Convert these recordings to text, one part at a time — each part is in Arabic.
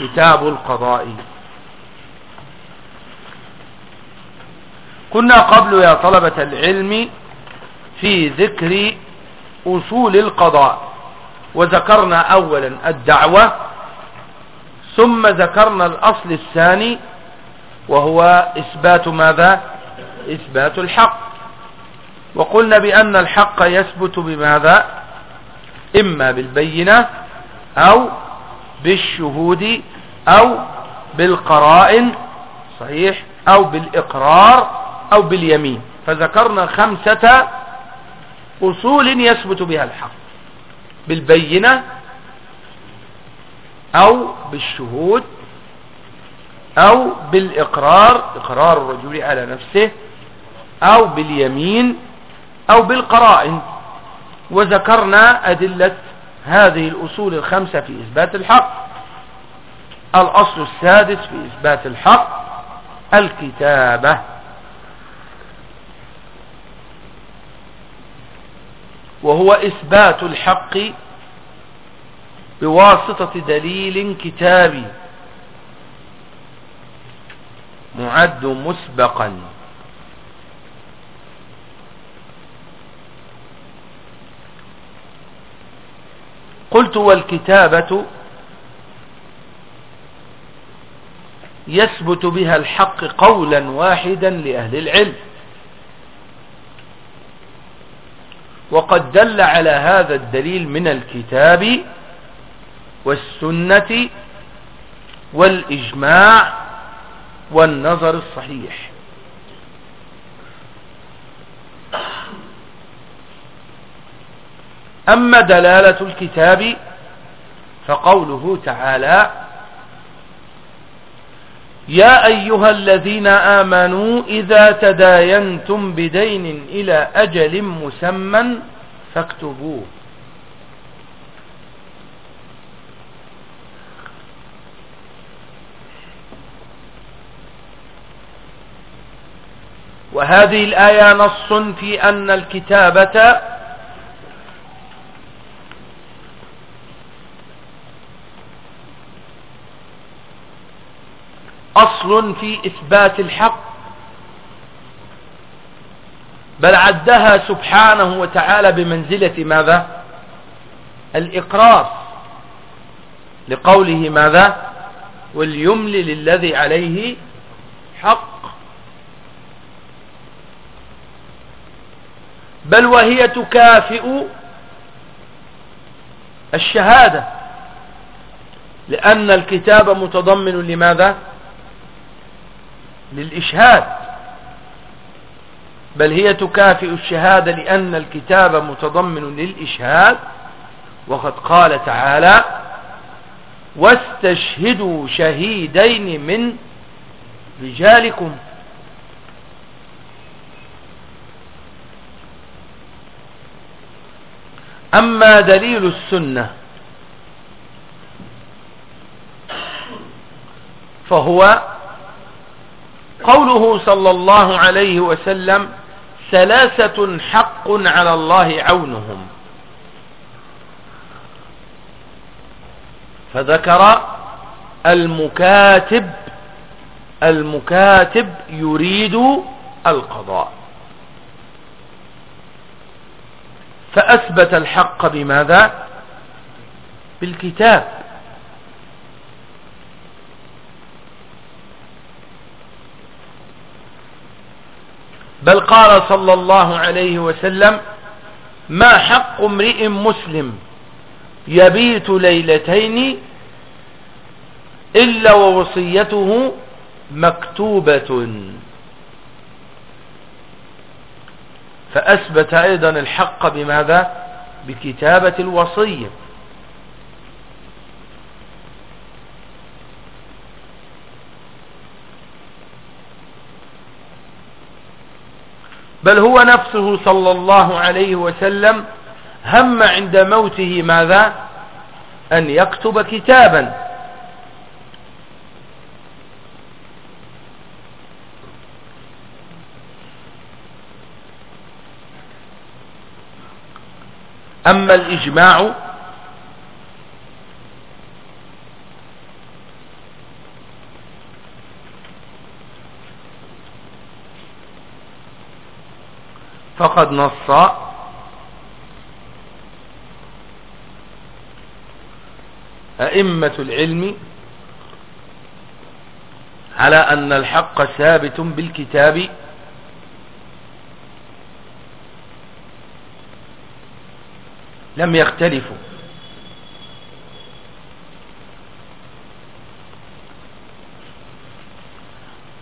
كتاب القضاء. كنا قبل يا طلبة العلم في ذكر أصول القضاء وذكرنا أولا الدعوة ثم ذكرنا الأصل الثاني وهو إثبات ماذا؟ إثبات الحق. وقلنا بأن الحق يثبت بماذا؟ إما بالبينة أو بالشهود أو بالقرائن صحيح أو بالإقرار أو باليمين. فذكرنا خمسة أصول يثبت بها الحق بالبينة أو بالشهود أو بالإقرار إقرار الرجل على نفسه أو باليمين أو بالقرائن. وذكرنا أدلة هذه الأصول الخمسة في إثبات الحق. الأصل السادس في إثبات الحق الكتابة. وهو إثبات الحق بواسطة دليل كتابي معد مسبقا. قلت والكتابة يثبت بها الحق قولا واحدا لأهل العلم. وقد دل على هذا الدليل من الكتاب والسنة والإجماع والنظر الصحيح. أما دلالة الكتاب فقوله تعالى يا أيها الذين آمنوا إذا تداينتم بدين إلى أجل مسمى فاكتبوه. وهذه الآية نص في أن الكتابة أصل في إثبات الحق. بل عدها سبحانه وتعالى بمنزلة ماذا؟ الإقرار لقوله ماذا؟ وليملل الذي عليه حق. بل وهي تكافئ الشهادة لأن الكتاب متضمن لماذا؟ للإشهاد. بل هي تكافئ الشهادة لأن الكتاب متضمن للإشهاد. وقد قال تعالى واستشهدوا شهيدين من رجالكم. أما دليل السنة فهو قوله صلى الله عليه وسلم ثلاثة حق على الله عونهم. فذكر المكاتب المكاتب يريد القضاء. فأثبت الحق بماذا؟ بالكتاب. بل قال صلى الله عليه وسلم ما حق امرئ مسلم يبيت ليلتين إلا ووصيته مكتوبة؟ فأثبت أيضا الحق بماذا؟ بكتابة الوصية. بل هو نفسه صلى الله عليه وسلم هم عند موته ماذا؟ أن يكتب كتابا. أما الإجماع فقد نص. أئمة العلم على أن الحق ثابت بالكتاب لم يختلفوا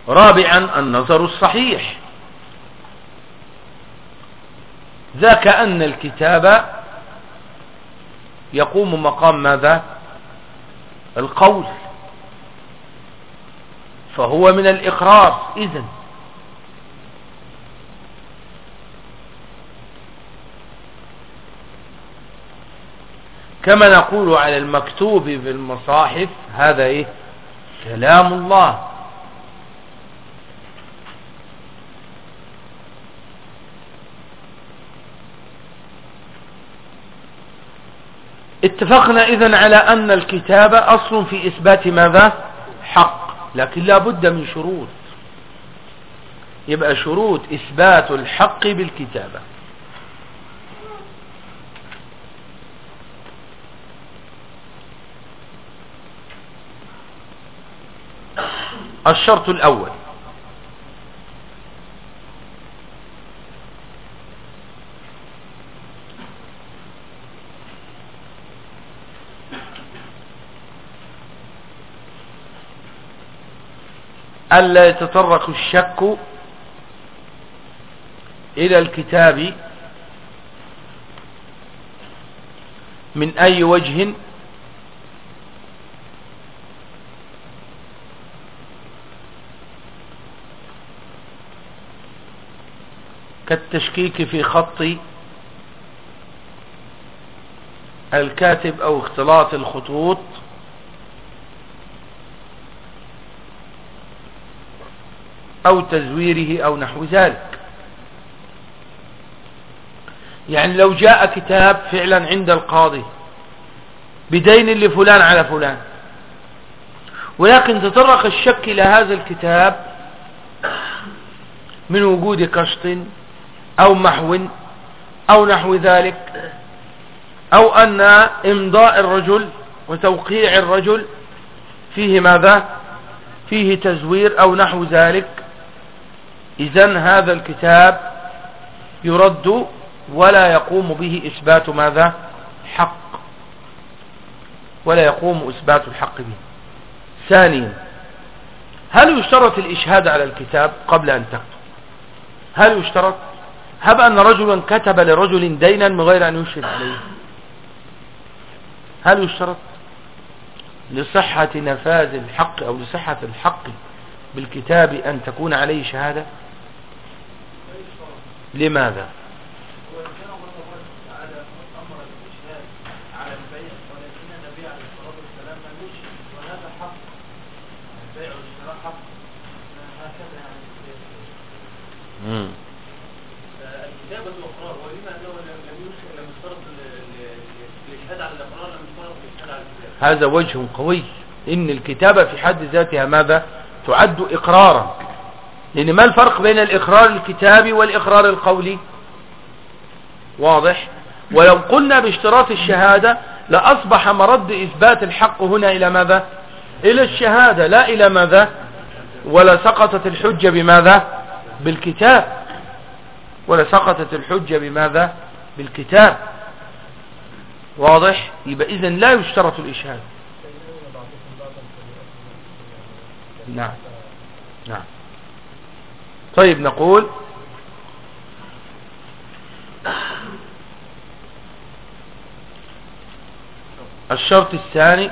رابعا النظر الصحيح. ذاك أن الكتاب يقوم مقام ماذا؟ القول. فهو من الإقرار إذن. كما نقول على المكتوب في المصاحف هذا إيه؟ كلام الله. اتفقنا إذن على أن الكتاب أصل في إثبات ماذا؟ حق. لكن لا بد من شروط. يبقى شروط إثبات الحق بالكتابة الشرط الأول. ألا يتطرق الشك إلى الكتاب من أي وجه كالتشكيك في خط الكاتب أو اختلاط الخطوط أو تزويره أو نحو ذلك. يعني لو جاء كتاب فعلا عند القاضي بدين لفلان على فلان ولكن تطرق الشك إلى هذا الكتاب من وجود كشط أو محو أو نحو ذلك أو أن إمضاء الرجل وتوقيع الرجل فيه ماذا؟ فيه تزوير أو نحو ذلك. إذن هذا الكتاب يرد ولا يقوم به إثبات ماذا؟ حق. ولا يقوم إثبات الحق به. ثانيا هل يشترط الإشهاد على الكتاب قبل أن تكتب؟ هل يشترط؟ هب أن رجلا كتب لرجل دينا من غير أن يشهد عليه. هل يشترط؟ لصحة نفاذ الحق أو لصحة الحق بالكتاب أن تكون عليه شهادة؟ لماذا؟ هذا وجه قوي. إن الكتابة في حد ذاتها ماذا؟ تعد إقرارا. لأن ما الفرق بين الإقرار الكتابي والإقرار القولي؟ واضح. ولو قلنا باشتراط الشهادة لأصبح مرد إثبات الحق هنا إلى ماذا؟ إلى الشهادة لا إلى ماذا؟ ولا سقطت الحجة بماذا؟ بالكتاب. ولا سقطت الحجة بماذا؟ بالكتاب. واضح؟ يبقى إذن لا يشترط الإشهاد. نعم. نعم. طيب نقول الشرط الثاني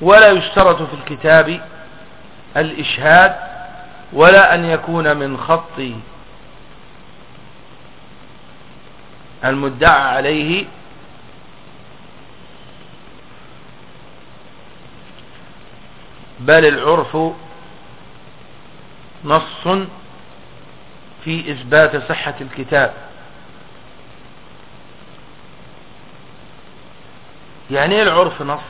ولا يشترط في الكتاب الإشهاد ولا أن يكون من خط المدعى عليه بل العرف نص في إثبات صحة الكتاب. يعني إيه العرف نص؟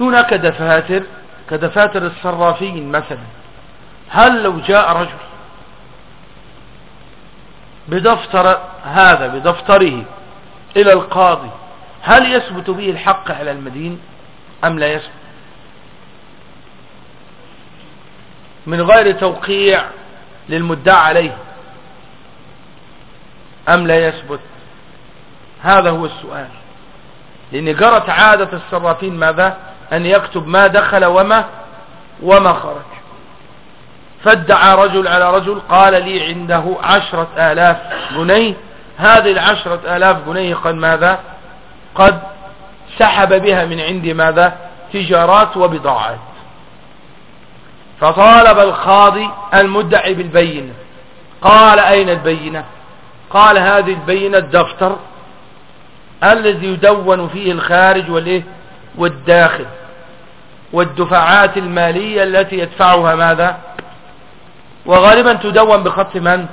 هناك دفاتر كدفاتر الصرافين مثلا. هل لو جاء رجل بدفتر هذا بدفتره إلى القاضي هل يثبت به الحق على المدين أم لا يثبت؟ من غير توقيع للمدعى عليه. أم لا يثبت؟ هذا هو السؤال. لأن جرت عادة الصرافين ماذا؟ أن يكتب ما دخل وما وما خرج. فادعى رجل على رجل قال لي عنده عشرة آلاف جنيه. هذه العشرة آلاف جنيه قد ماذا؟ قد سحب بها من عندي ماذا؟ تجارات وبضاعات. فطالب القاضي المدعي بالبينة. قال أين البينة؟ قال هذه البينة الدفتر الذي يدون فيه الخارج والإيه؟ والداخل. والدفعات المالية التي يدفعها ماذا؟ وغالبا تدون بخط من؟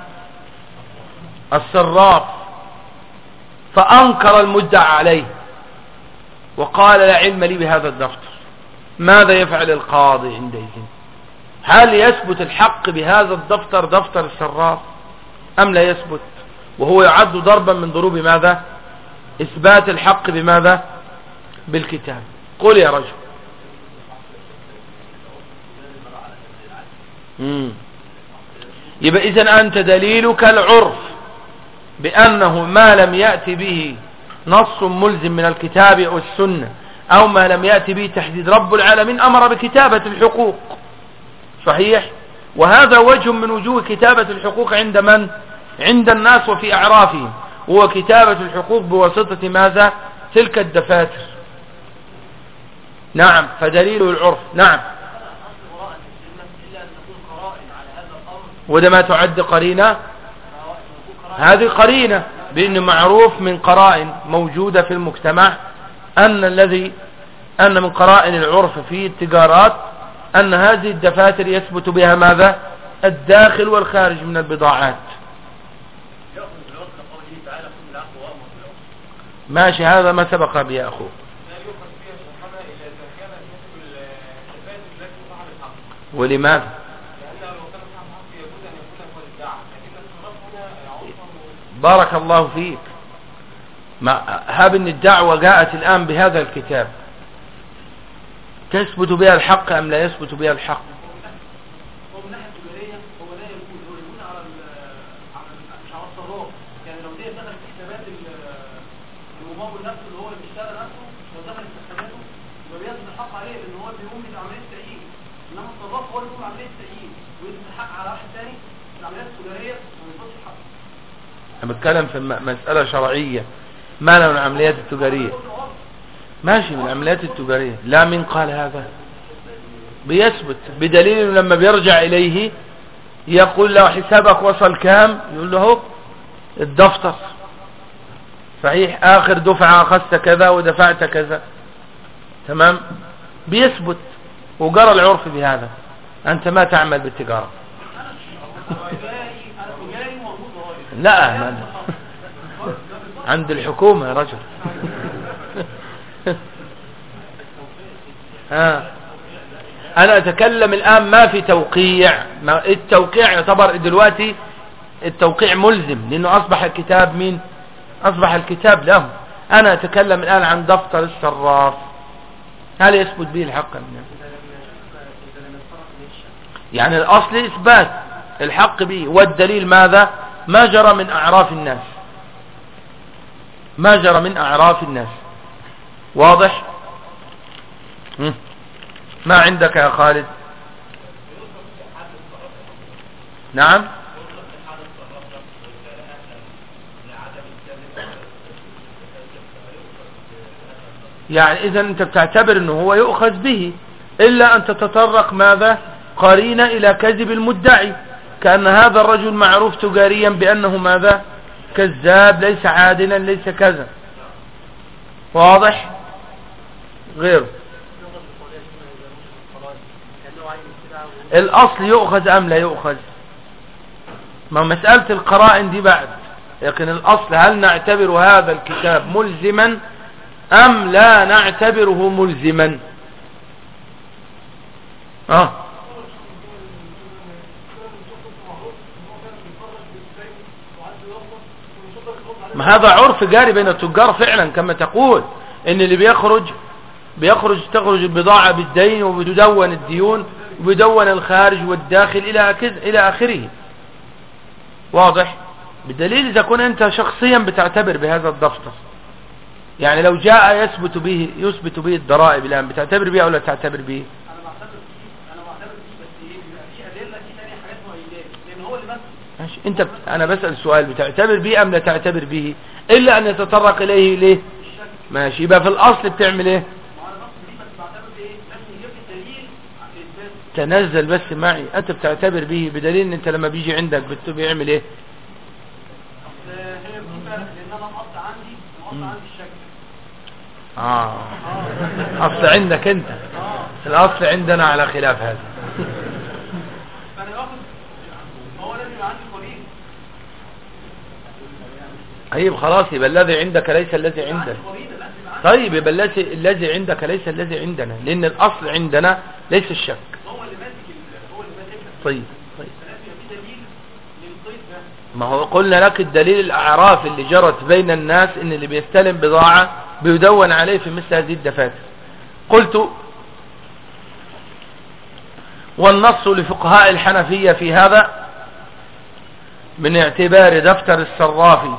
الصراف فأنكر المدعى عليه. وقال لا علم لي بهذا الدفتر. ماذا يفعل القاضي عندئذ؟ هل يثبت الحق بهذا الدفتر دفتر الصراف أم لا يثبت؟ وهو يعد ضربا من ضروب ماذا؟ إثبات الحق بماذا؟ بالكتاب. قل يا رجل. مم. يبقى إذا أنت دليلك العرف بأنه ما لم يأتي به نص ملزم من الكتاب أو السنة أو ما لم يأتي به تحديد رب العالمين أمر بكتابة الحقوق. صحيح؟ وهذا وجه من وجوه كتابة الحقوق عند من؟ عند الناس وفي أعرافهم. هو كتابة الحقوق بواسطة ماذا؟ تلك الدفاتر. نعم فدليل العرف. نعم. وده ما تعد قرينة؟ هذه قرينة بأنه معروف من قرائن موجودة في المجتمع أن الذي أن من قرائن العرف في التجارات أن هذه الدفاتر يثبت بها ماذا؟ الداخل والخارج من البضاعات. ماشي هذا ما سبق به يا أخوه ولماذا؟ بارك الله فيك. ما هاب ان الدعوة جاءت الآن بهذا الكتاب. تثبت بها الحق أم لا يثبت بها الحق؟ إحنا بنتكلم في مسألة شرعية ما له من العمليات التجارية؟ ماشي من العمليات التجارية. لا من قال هذا. بيثبت بدليل لما بيرجع إليه يقول له حسابك وصل كام؟ يقول له الدفتر. صحيح آخر دفعة أخذت كذا ودفعت كذا. تمام؟ بيثبت. وجرى العرف بهذا. أنت ما تعمل بالتجارة. لا عند الحكومة يا رجل. ها. أنا أتكلم الآن ما في توقيع. ما التوقيع يعتبر دلوقتي التوقيع ملزم لأنه أصبح الكتاب مين؟ أصبح الكتاب له أنا أتكلم الآن عن دفتر الصراف هل يثبت به الحق يعني الأصل إثبات الحق به. والدليل ماذا؟ ما جرى من أعراف الناس. ما جرى من أعراف الناس. واضح؟ ما عندك يا خالد؟ نعم؟ يعني إذا أنت بتعتبر إنه هو يؤخذ به إلا أن تتطرق ماذا؟ قرينة إلى كذب المدعي. كأن هذا الرجل معروف تجاريا بأنه ماذا؟ كذاب ليس عادلا ليس كذا. واضح؟ غيره الأصل يؤخذ أم لا يؤخذ؟ ما مسألة القرائن دي بعد. لكن الأصل هل نعتبر هذا الكتاب ملزما أم لا نعتبره ملزما؟ آه. ما هذا عرف جاري بين التجار فعلا كما تقول إن اللي بيخرج بيخرج تخرج البضاعة بالدين وبتدون الديون وبيدون الخارج والداخل إلى إلى آخره. واضح؟ بدليل إذا كنت أنت شخصيا بتعتبر بهذا الدفتر يعني لو جاء يثبت به يثبت به الضرائب الآن بتعتبر به أو لا تعتبر به؟ ماشي. أنت بت... أنا بسأل سؤال بتعتبر به أم لا تعتبر به؟ إلا أن يتطرق إليه ليه؟ ماشي. يبقى في الأصل بتعمل إيه؟ تنزل بس معي. أنت بتعتبر به بدليل إن أنت لما بيجي عندك بيعمل إيه؟ آه. أصل عندك أنت. الأصل عندنا على خلاف هذا. طيب خلاص يبقى الذي عندك ليس الذي عندنا. طيب يبقى الذي عندك ليس الذي عندنا لأن الأصل عندنا ليس الشك. طيب. طيب ما هو قلنا لك الدليل الأعراف اللي جرت بين الناس إن اللي بيستلم بضاعة بيدون عليه في مثل هذه الدفاتر. قلت والنص لفقهاء الحنفية في هذا من اعتبار دفتر الصرافي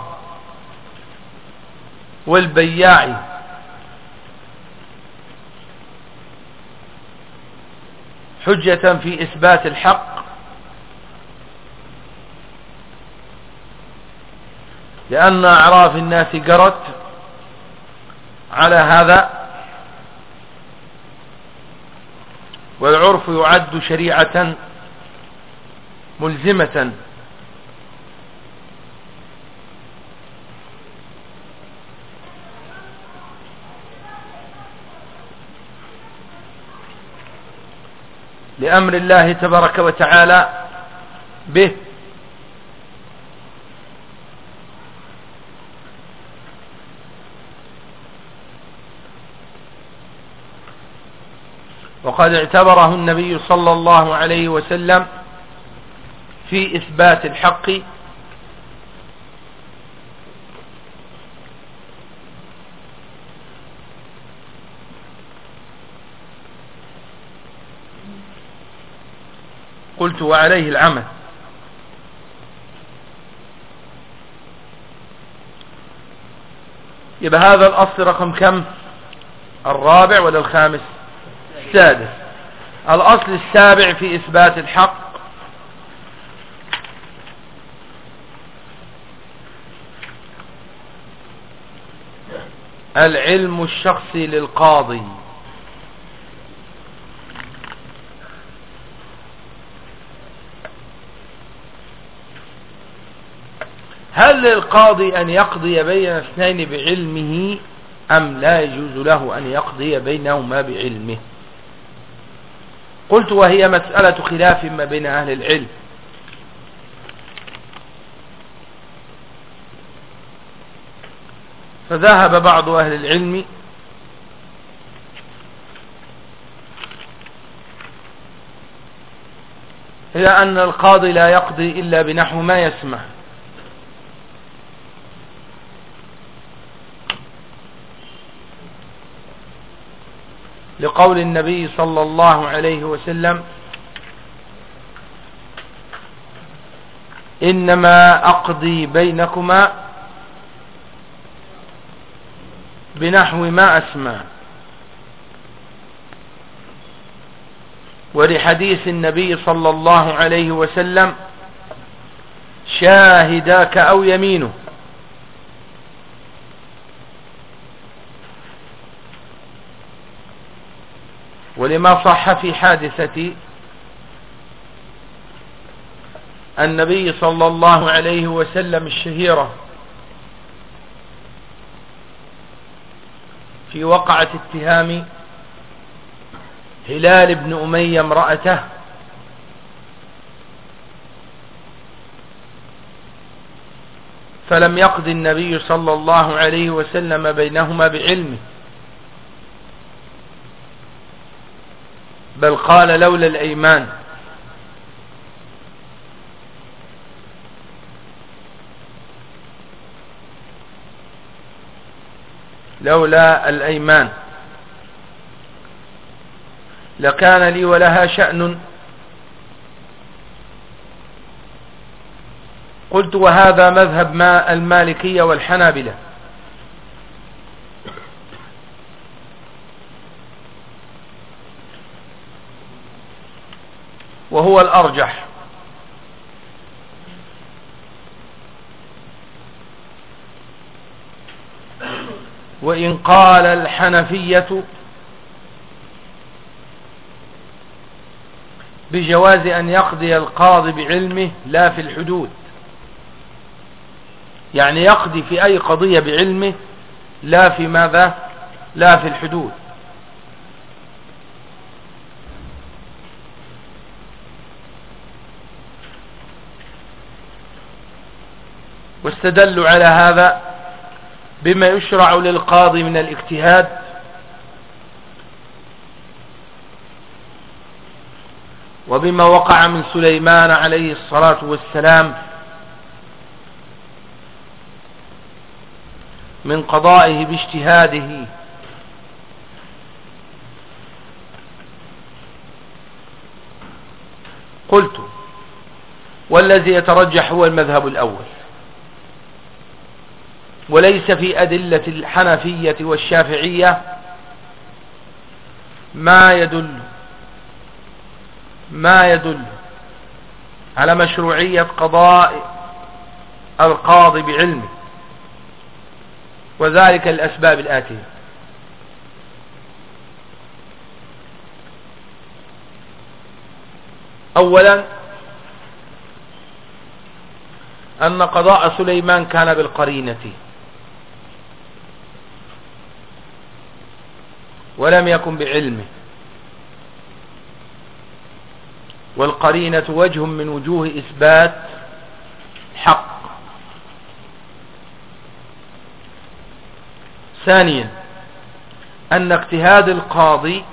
والبياع. حجة في إثبات الحق لأن أعراف الناس جرت على هذا والعرف يعد شريعة ملزمة. لأمر الله تبارك وتعالى به. وقد اعتبره النبي صلى الله عليه وسلم في إثبات الحق. قلت وعليه العمل. يبقى هذا الأصل رقم كم؟ الرابع ولا الخامس؟ السادس. الأصل السابع في إثبات الحق. العلم الشخصي للقاضي. هل للقاضي أن يقضي بين اثنين بعلمه أم لا يجوز له أن يقضي بينهما بعلمه؟ قلت وهي مسألة خلاف ما بين أهل العلم. فذهب بعض أهل العلم إلى أن القاضي لا يقضي إلا بنحو ما يسمع. لقول النبي صلى الله عليه وسلم إنما أقضي بينكما بنحو ما أسمع. ولحديث النبي صلى الله عليه وسلم شاهداك أو يمينه. ولما صح في حادثة النبي صلى الله عليه وسلم الشهيرة في وقعة اتهام هلال بن أمية امرأته فلم يقضي النبي صلى الله عليه وسلم بينهما بعلمه بل قال لولا الأيمان. لولا الأيمان. لكان لي ولها شأن. قلت وهذا مذهب ما المالكية والحنابلة. وهو الأرجح. وإن قال الحنفية بجواز أن يقضي القاضي بعلمه لا في الحدود. يعني يقضي في أي قضية بعلمه لا في ماذا؟ لا في الحدود. واستدلوا على هذا بما يشرع للقاضي من الاجتهاد. وبما وقع من سليمان عليه الصلاة والسلام من قضائه باجتهاده. قلت والذي يترجح هو المذهب الأول. وليس في أدلة الحنفية والشافعية ما يدل ما يدل على مشروعية قضاء القاضي بعلمه وذلك الأسباب الآتية. أولا أن قضاء سليمان كان بالقرينة. ولم يكن بعلمه. والقرينة وجه من وجوه إثبات حق. ثانيا أن اجتهاد القاضي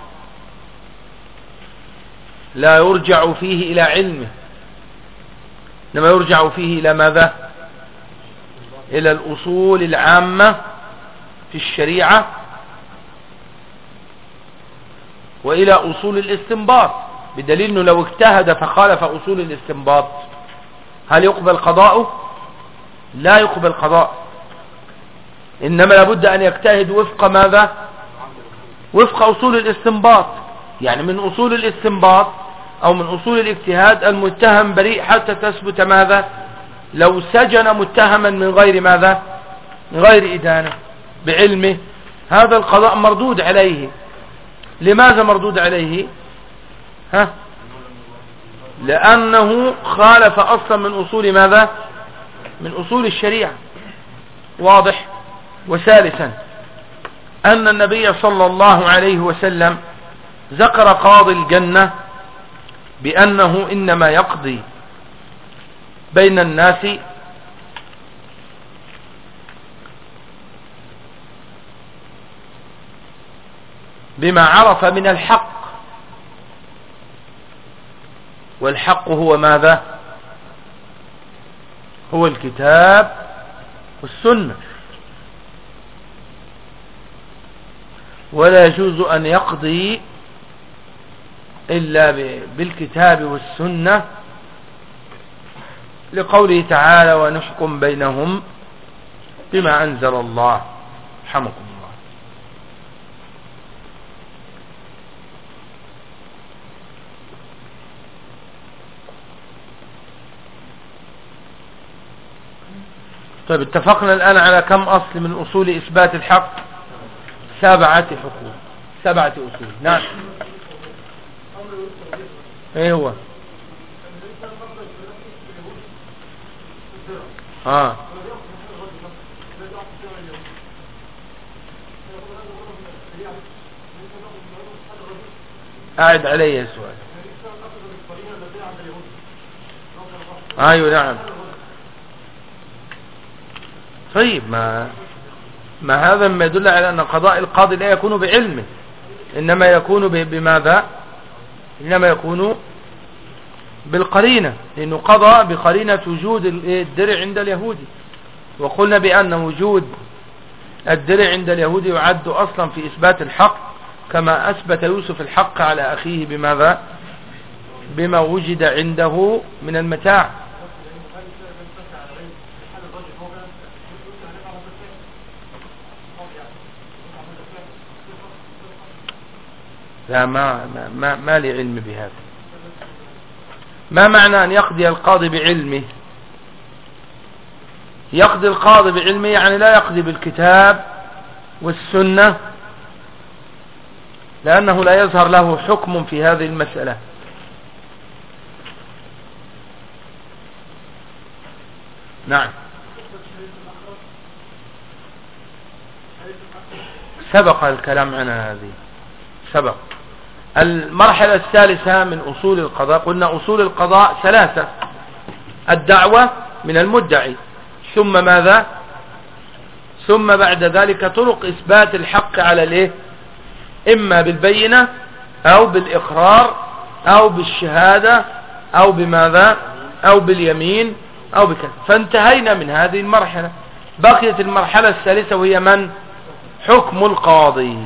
لا يرجع فيه إلى علمه. إنما يرجع فيه إلى ماذا؟ إلى الأصول العامة في الشريعة وإلى أصول الاستنباط بدليل أنه لو اجتهد فخالف أصول الاستنباط. هل يقبل قضاؤه؟ لا يقبل قضاء. إنما لابد أن يجتهد وفق ماذا؟ وفق أصول الاستنباط. يعني من أصول الاستنباط أو من أصول الاجتهاد المتهم بريء حتى تثبت ماذا؟ لو سجن متهما من غير ماذا؟ من غير إدانة بعلمه. هذا القضاء مردود عليه. لماذا مردود عليه؟ ها؟ لأنه خالف أصلا من أصول ماذا؟ من أصول الشريعة. واضح؟ وثالثا أن النبي صلى الله عليه وسلم ذكر قاضي الجنة بأنه إنما يقضي بين الناس بما عرف من الحق. والحق هو ماذا؟ هو الكتاب والسنة. ولا يجوز أن يقضي إلا بالكتاب والسنة. لقوله تعالى ونحكم بينهم بما أنزل الله. حمكم الله طيب اتفقنا الآن على كم أصل من أصول إثبات الحق؟ سبعة حقوق سبعة أصول نعم. إيه هو آه. قاعد علي السؤال. أيوه نعم. طيب ما ما هذا ما يدل على أن قضاء القاضي لا يكون بعلمه إنما يكون بماذا؟ إنما يكون بالقرينة لأنه قضى بقرينة وجود الدرع عند اليهودي. وقلنا بأن وجود الدرع عند اليهود يعد أصلا في إثبات الحق كما أثبت يوسف الحق على أخيه بماذا؟ بما وجد عنده من المتاع. لا ما ما ما لي علم بهذا. ما معنى أن يقضي القاضي بعلمه؟ يقضي القاضي بعلمه يعني لا يقضي بالكتاب والسنة لأنه لا يظهر له حكم في هذه المسألة. نعم. سبق الكلام عن هذه. سبق. المرحلة الثالثة من أصول القضاء. قلنا أصول القضاء ثلاثة. الدعوة من المدعي. ثم ماذا؟ ثم بعد ذلك طرق إثبات الحق على الإيه؟ إما بالبينة أو بالإقرار أو بالشهادة أو بماذا؟ أو باليمين أو بكذا. فانتهينا من هذه المرحلة. بقيت المرحلة الثالثة وهي من؟ حكم القاضي.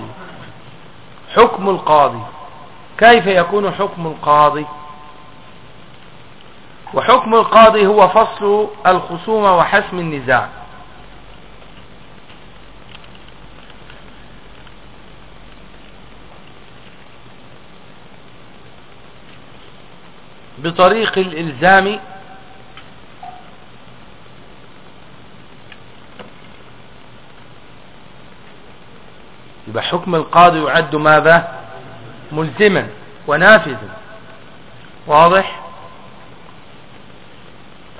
حكم القاضي. كيف يكون حكم القاضي؟ وحكم القاضي هو فصل الخصومة وحسم النزاع. بطريق الإلزام يبقى حكم القاضي يعد ماذا؟ ملزما ونافذا. واضح؟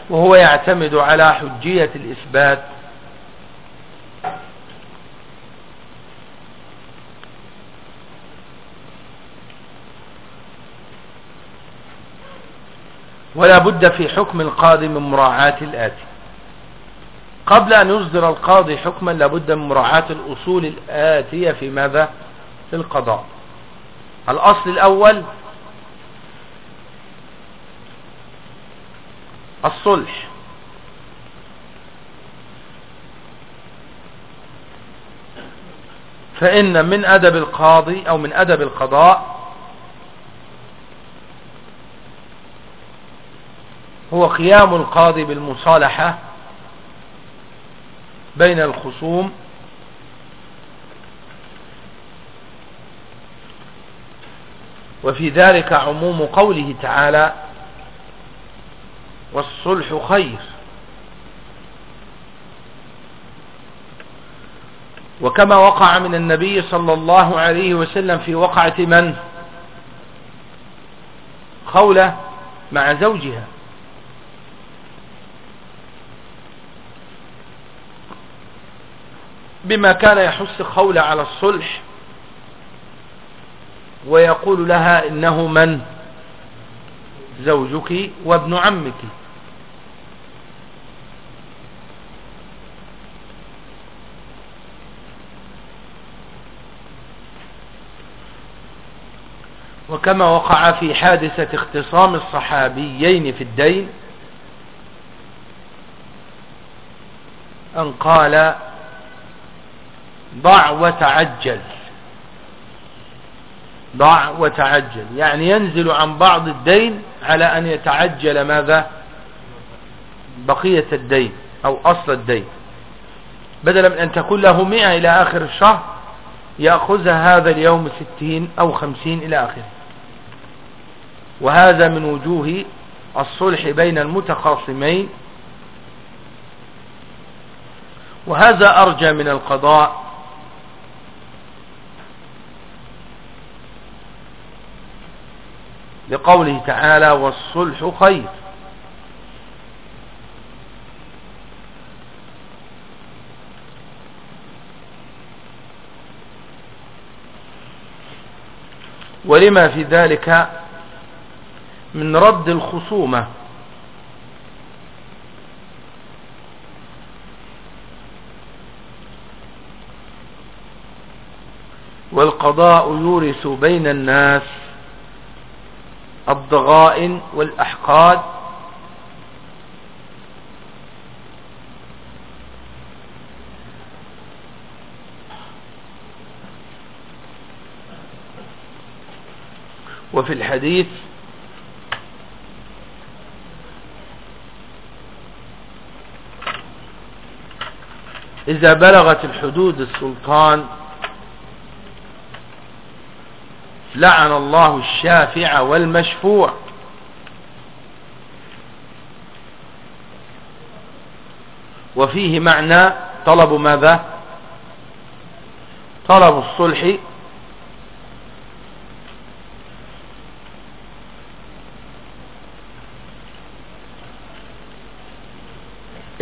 وهو يعتمد على حجية الإثبات. ولا بد في حكم القاضي من مراعاة الآتي. قبل أن يصدر القاضي حكما لابد من مراعاة الأصول الآتية في ماذا؟ في القضاء. الأصل الأول الصلح. فإن من أدب القاضي أو من أدب القضاء هو قيام القاضي بالمصالحة بين الخصوم وفي ذلك عموم قوله تعالى والصلح خير. وكما وقع من النبي صلى الله عليه وسلم في وقعة من؟ خولة مع زوجها. بما كان يحث خولة على الصلح ويقول لها إنه من؟ زوجك وابن عمك. وكما وقع في حادثة اختصام الصحابيين في الدين أن قال ضع وتعجل. ضع وتعجل. يعني ينزل عن بعض الدين على أن يتعجل ماذا؟ بقية الدين أو أصل الدين. بدلا من أن تكون له مئة إلى آخر الشهر يأخذها هذا اليوم ستين أو خمسين إلى آخره. وهذا من وجوه الصلح بين المتخاصمين. وهذا أرجى من القضاء لقوله تعالى والصلح خير. ولما في ذلك من رد الخصومة. والقضاء يورث بين الناس. الضغائن والأحقاد. وفي الحديث إذا بلغت الحدود السلطان لعن الله الشافع والمشفوع. وفيه معنى طلب ماذا؟ طلب الصلح.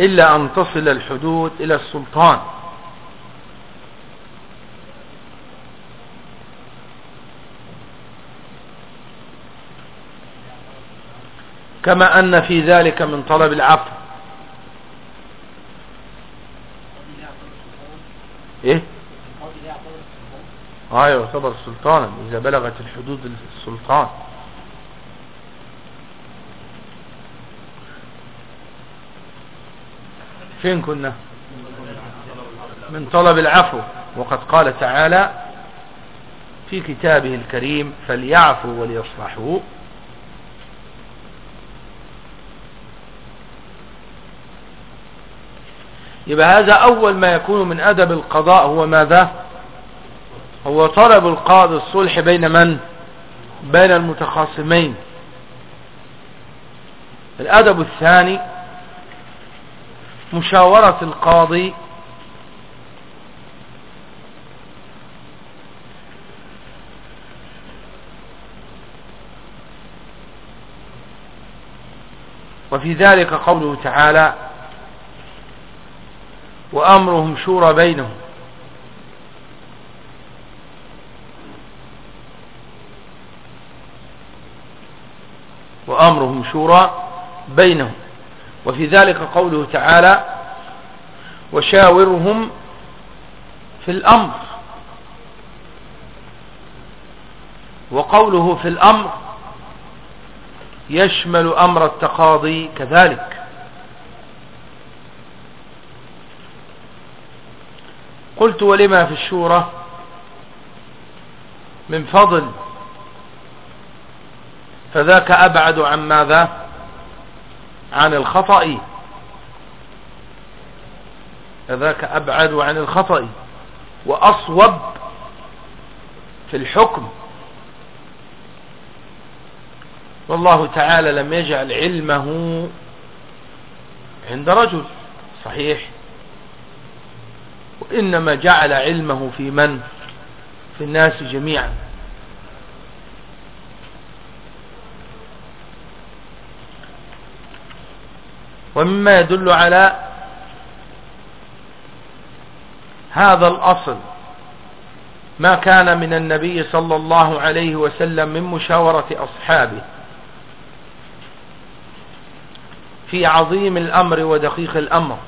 إلا أن تصل الحدود إلى السلطان. كما أن في ذلك من طلب العفو. إيه؟ آه يعتبر سلطانا إذا بلغت الحدود السلطان. فين كنا؟ من طلب العفو. وقد قال تعالى في كتابه الكريم فليعفوا وليصلحوا. يبقى هذا أول ما يكون من أدب القضاء هو ماذا؟ هو طلب القاضي الصلح بين من؟ بين المتخاصمين. الأدب الثاني مشاورة القاضي وفي ذلك قوله تعالى وأمرهم شورى بينهم. وأمرهم شورى بينهم. وفي ذلك قوله تعالى وشاورهم في الأمر وقوله في الأمر يشمل أمر التقاضي كذلك قلت ولما في الشورى؟ من فضل. فذاك أبعد عن ماذا؟ عن الخطأ. فذاك أبعد عن الخطأ. وأصوب في الحكم. والله تعالى لم يجعل علمه عند رجل. صحيح. وإنما جعل علمه في من؟ في الناس جميعا. ومما يدل على هذا الأصل ما كان من النبي صلى الله عليه وسلم من مشاورة أصحابه. في عظيم الأمر ودقيق الأمر.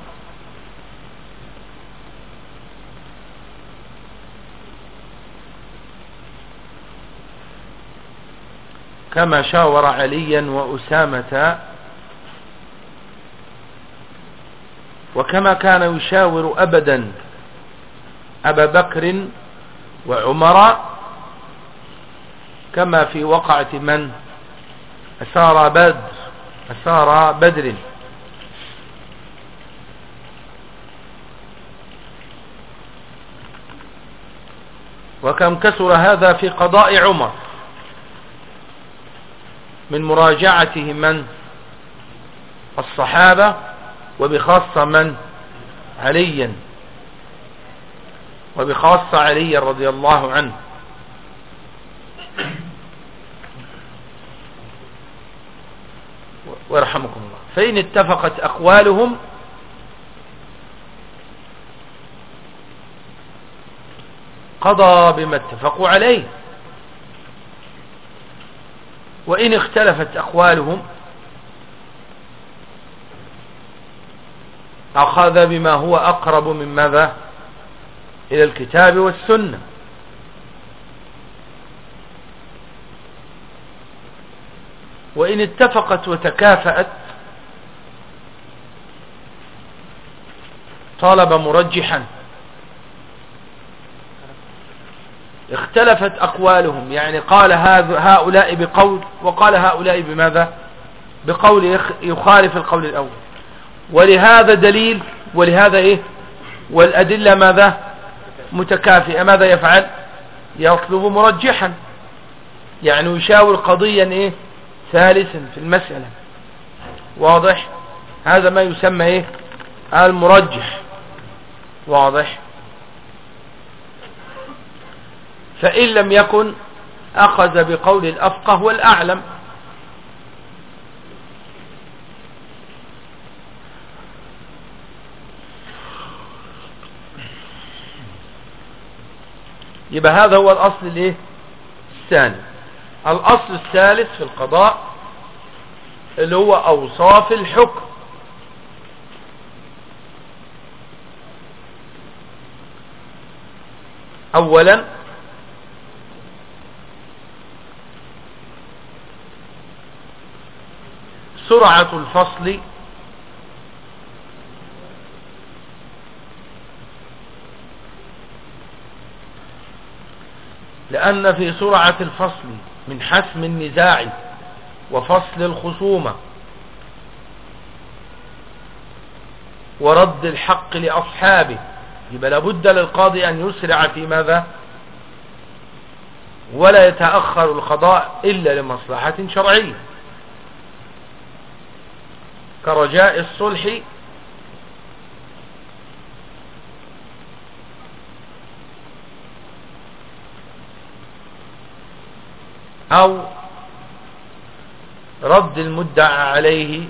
كما شاور عليا وأسامة وكما كان يشاور أبدا أبا بكر وعمر كما في وقعة من؟ أسار بدر أسار بدر. وكم كسر هذا في قضاء عمر. من مراجعته من؟ الصحابة وبخاصة من؟ عليا وبخاصة علي رضي الله عنه. ويرحمكم الله. فإن اتفقت أقوالهم قضى بما اتفقوا عليه. وإن اختلفت أقوالهم أخذ بما هو أقرب من ماذا؟ إلى الكتاب والسنة. وإن اتفقت وتكافأت طالب مرجحا. اختلفت أقوالهم. يعني قال هؤلاء بقول وقال هؤلاء بماذا؟ بقول يخالف القول الأول. ولهذا دليل ولهذا إيه؟ والأدلة ماذا؟ متكافئة. ماذا يفعل؟ يطلب مرجحا. يعني يشاور قضيا إيه؟ ثالثا في المسألة. واضح؟ هذا ما يسمى إيه؟ المرجح. واضح؟ فإن لم يكن أخذ بقول الأفقه والأعلم. يبقى هذا هو الأصل الإيه؟ الثاني. الأصل الثالث في القضاء اللي هو أوصاف الحكم. أولا سرعة الفصل لأن في سرعة الفصل من حسم النزاع وفصل الخصومة ورد الحق لأصحابه يبقى لابد للقاضي أن يسرع في ماذا؟ ولا يتأخر القضاء إلا لمصلحة شرعية. كرجاء الصلح أو رد المدعى عليه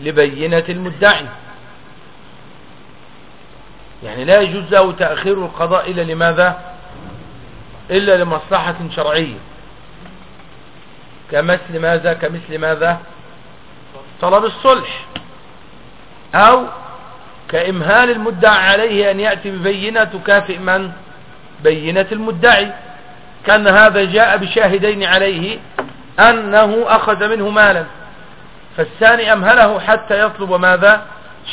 لبينة المدعي. يعني لا يجوز له تأخير القضاء إلا لماذا؟ إلا لمصلحة شرعية. كمثل ماذا كمثل ماذا؟ طلب الصلح. أو كإمهال المدعى عليه أن يأتي ببينة تكافئ من؟ بينة المدعي. كأن هذا جاء بشاهدين عليه أنه أخذ منه مالا. فالثاني أمهله حتى يطلب ماذا؟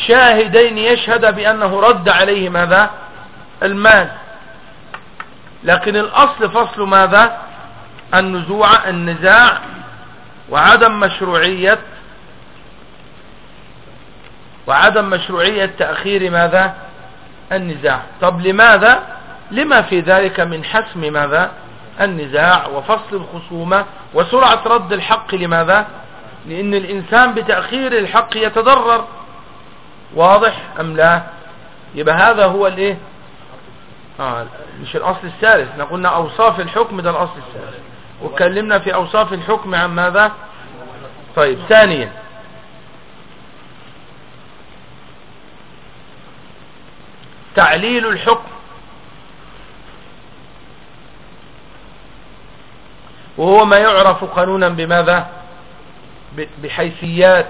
شاهدين يشهد بأنه رد عليه ماذا؟ المال. لكن الأصل فصل ماذا؟ النزوع النزاع وعدم مشروعية وعدم مشروعية تأخير ماذا؟ النزاع. طب لماذا؟ لما في ذلك من حسم ماذا؟ النزاع وفصل الخصومة وسرعة رد الحق لماذا؟ لأن الإنسان بتأخير الحق يتضرر. واضح أم لا؟ يبقى هذا هو الإيه؟ آه مش الأصل الثالث. قلنا أوصاف الحكم ده الأصل الثالث. واتكلمنا في أوصاف الحكم عن ماذا؟ طيب ثانيا. تعليل الحكم. وهو ما يعرف قانونا بماذا؟ بحيثيات.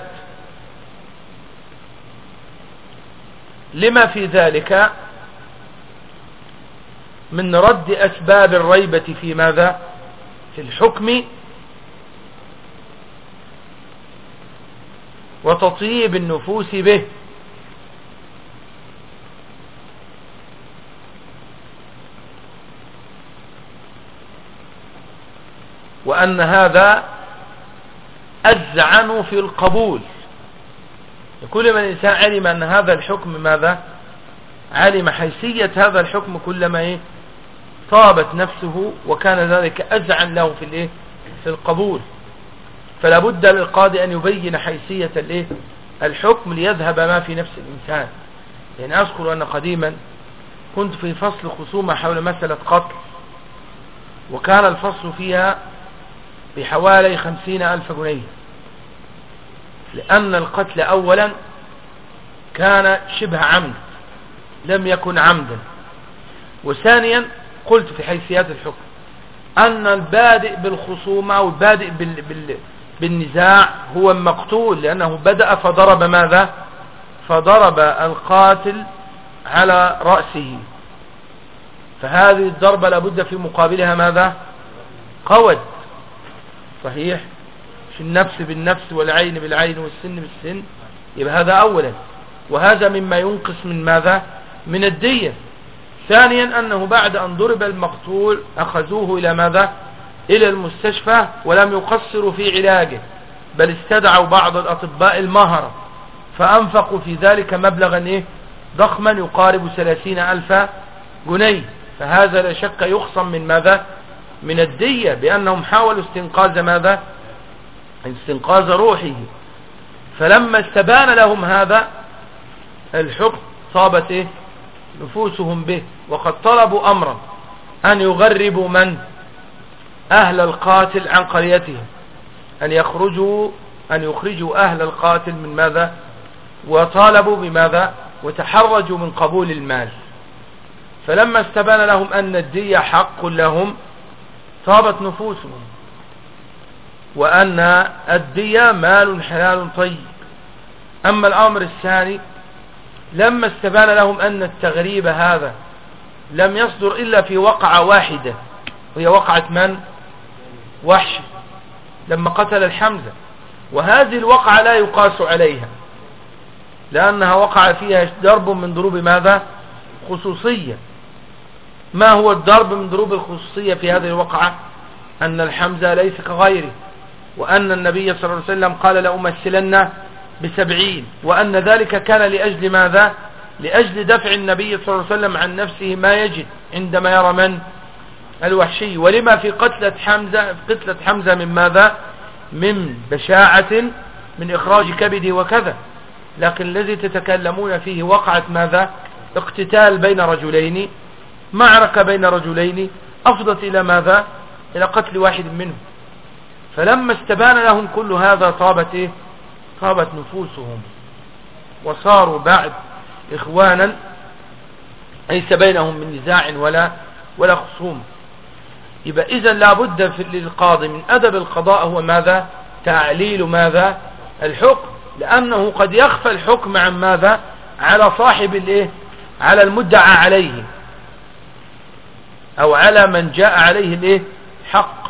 لما في ذلك؟ من رد أسباب الريبة في ماذا؟ في الحكم وتطيب النفوس به. وأن هذا أزعن في القبول. كل ما الإنسان علم أن هذا الحكم ماذا؟ علم حيثية هذا الحكم كلما إيه؟ طابت نفسه وكان ذلك أزعن له في الإيه؟ في القبول. فلا بد للقاضي أن يبين حيثية الإيه؟ الحكم ليذهب ما في نفس الإنسان. يعني أذكر أن قديما كنت في فصل خصومة حول مسألة قتل وكان الفصل فيها بحوالي خمسين ألف جنيه. لأن القتل أولا كان شبه عمد لم يكن عمدا. وثانيا قلت في حيثيات الحكم أن البادئ بالخصومة والبادئ بال بال بالنزاع هو المقتول لأنه بدأ فضرب ماذا؟ فضرب القاتل على رأسه. فهذه الضربة لابد في مقابلها ماذا؟ قود. صحيح؟ مش النفس بالنفس والعين بالعين والسن بالسن. يبقى هذا أولا. وهذا مما ينقص من ماذا؟ من الدية. ثانيا أنه بعد أن ضرب المقتول أخذوه إلى ماذا؟ إلى المستشفى ولم يقصروا في علاجه بل استدعوا بعض الأطباء المهرة فأنفقوا في ذلك مبلغا إيه؟ ضخما يقارب ثلاثين ألف جنيه. فهذا لا شك يخصم من ماذا؟ من الدية بأنهم حاولوا استنقاذ ماذا؟ استنقاذ روحه. فلما استبان لهم هذا الحكم صابت إيه؟ نفوسهم به وقد طلبوا أمرا أن يغربوا من؟ أهل القاتل عن قريتهم. أن يخرجوا أن يخرجوا أهل القاتل من ماذا؟ وطالبوا بماذا؟ وتحرجوا من قبول المال. فلما استبان لهم أن الدية حق لهم طابت نفوسهم. وأن الدية مال حلال طيب. أما الأمر الثاني لما استبان لهم أن التغريب هذا لم يصدر إلا في وقعة واحدة وهي وقعة من؟ وحش. لما قتل الحمزة. وهذه الوقعة لا يقاس عليها لأنها وقع فيها ضرب من ضروب ماذا؟ خصوصية. ما هو الضرب من ضروب الخصوصية في هذه الوقعة؟ أن الحمزة ليس كغيره. وأن النبي صلى الله عليه وسلم قال لأمثلن بسبعين وأن ذلك كان لأجل ماذا؟ لأجل دفع النبي صلى الله عليه وسلم عن نفسه ما يجد عندما يرى من؟ الوحشي. ولما في قتلة حمزة قتلة حمزة من ماذا؟ من بشاعة من إخراج كبده وكذا. لكن الذي تتكلمون فيه وقعت ماذا؟ اقتتال بين رجلين معركة بين رجلين أفضت إلى ماذا؟ إلى قتل واحد منهم. فلما استبان لهم كل هذا طابت إيه؟ طابت نفوسهم وصاروا بعد إخوانا ليس بينهم من نزاع ولا ولا خصوم. يبقى إذا لابد للقاضي من أدب القضاء هو ماذا؟ تعليل ماذا؟ الحكم. لأنه قد يخفى الحكم عن ماذا؟ على صاحب الإيه؟ على المدعى عليه. أو على من جاء عليه الإيه؟ حق.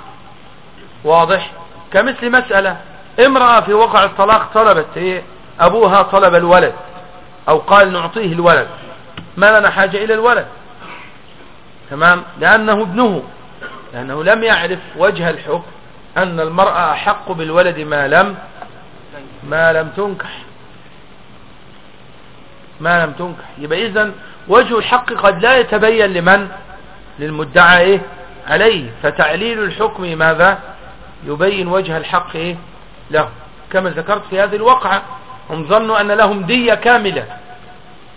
واضح؟ كمثل مسألة. امرأة في وقع الطلاق طلبت إيه؟ أبوها طلب الولد أو قال نعطيه الولد. ما لنا حاجة إلى الولد. تمام؟ لأنه ابنه. لأنه لم يعرف وجه الحكم أن المرأة أحق بالولد ما لم ما لم تنكح. ما لم تنكح. يبقى اذا وجه الحق قد لا يتبين لمن؟ للمدعى إيه؟ عليه. فتعليل الحكم ماذا؟ يبين وجه الحق إيه؟ له كما ذكرت في هذه الوقعة هم ظنوا أن لهم دية كاملة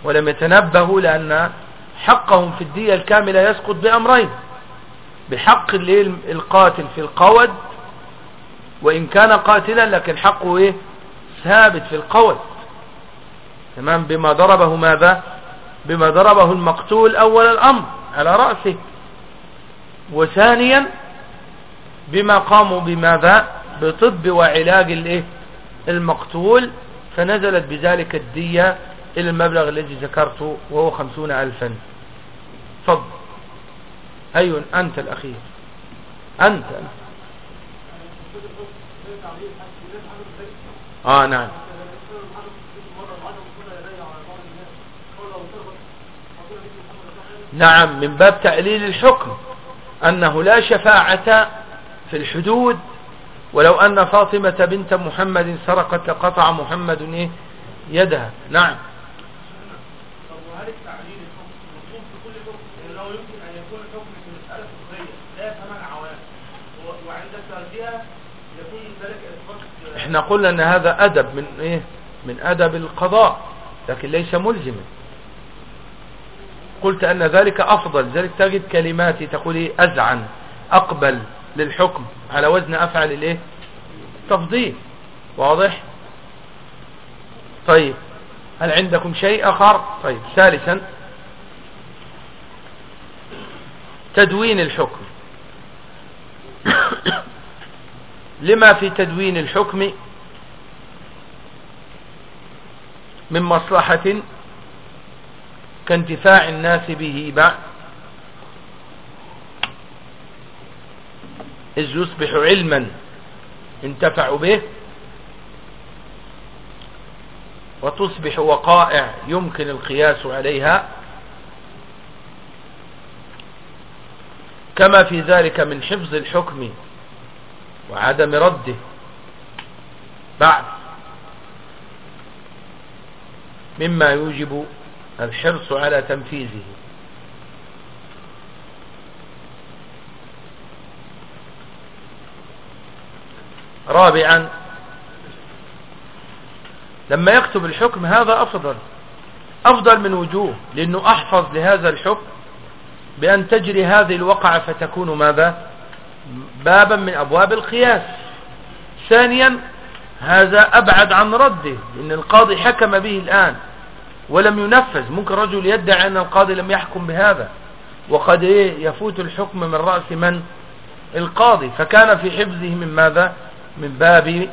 ولم يتنبهوا لأن حقهم في الدية الكاملة يسقط بأمرين. بحق القاتل في القود وإن كان قاتلا لكن حقه إيه؟ ثابت في القول تمام؟ بما ضربه ماذا؟ بما ضربه المقتول أول الأمر على رأسه. وثانيا بما قاموا بماذا؟ بطب وعلاج الايه؟ المقتول فنزلت بذلك الدية إلى المبلغ الذي ذكرته وهو خمسون ألفا. فضل أنت الأخير؟ أنت, أنت. آه نعم. نعم من باب تعليل الحكم أنه لا شفاعة في الحدود ولو أن فاطمة بنت محمد سرقت لقطع محمد إيه يدها. نعم. إحنا قلنا إن هذا أدب من إيه؟ من أدب القضاء لكن ليس ملزما. قلت أن ذلك أفضل. ذلك تجد كلماتي تقول إيه؟ أزعن أقبل. للحكم على وزن أفعل الإيه؟ تفضيل. واضح؟ طيب. هل عندكم شيء آخر؟ طيب. ثالثا تدوين الحكم. لما في تدوين الحكم من مصلحة كانتفاع الناس به بعد إذ يصبح علما. انتفعوا به. وتصبح وقائع يمكن القياس عليها. كما في ذلك من حفظ الحكم وعدم رده. بعد. مما يوجب الحرص على تنفيذه. رابعا. لما يكتب الحكم هذا أفضل أفضل من وجوه لأنه أحفظ لهذا الحكم بأن تجري هذه الوقعة فتكون ماذا؟ بابا من أبواب القياس. ثانيا هذا أبعد عن رده لأن القاضي حكم به الآن ولم ينفذ. ممكن رجل يدعي أن القاضي لم يحكم بهذا وقد إيه يفوت الحكم من رأس من؟ القاضي. فكان في حفظه من ماذا؟ من باب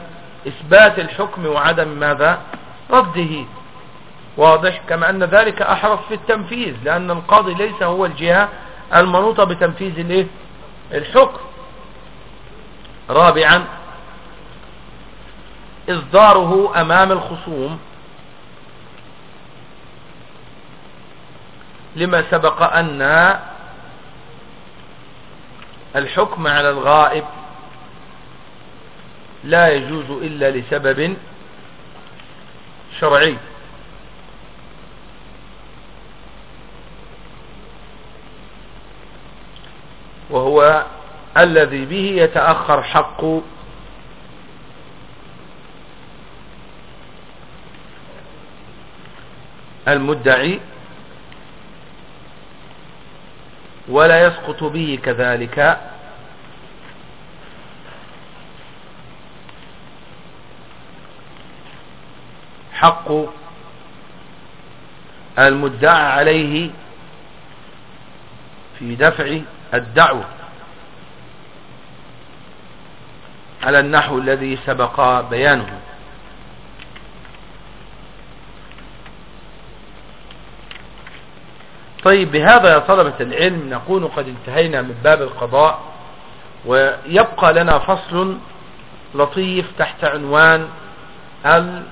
إثبات الحكم وعدم ماذا؟ رده. واضح؟ كما أن ذلك أحرص في التنفيذ لأن القاضي ليس هو الجهة المنوطة بتنفيذ الايه الحكم. رابعا إصداره أمام الخصوم. لما سبق أن الحكم على الغائب لا يجوز إلا لسبب شرعي. وهو الذي به يتأخر حق المدعي ولا يسقط به كذلك حق المدعى عليه في دفع الدعوة على النحو الذي سبق بيانه. طيب بهذا يا طلبة العلم نكون قد انتهينا من باب القضاء ويبقى لنا فصل لطيف تحت عنوان آه،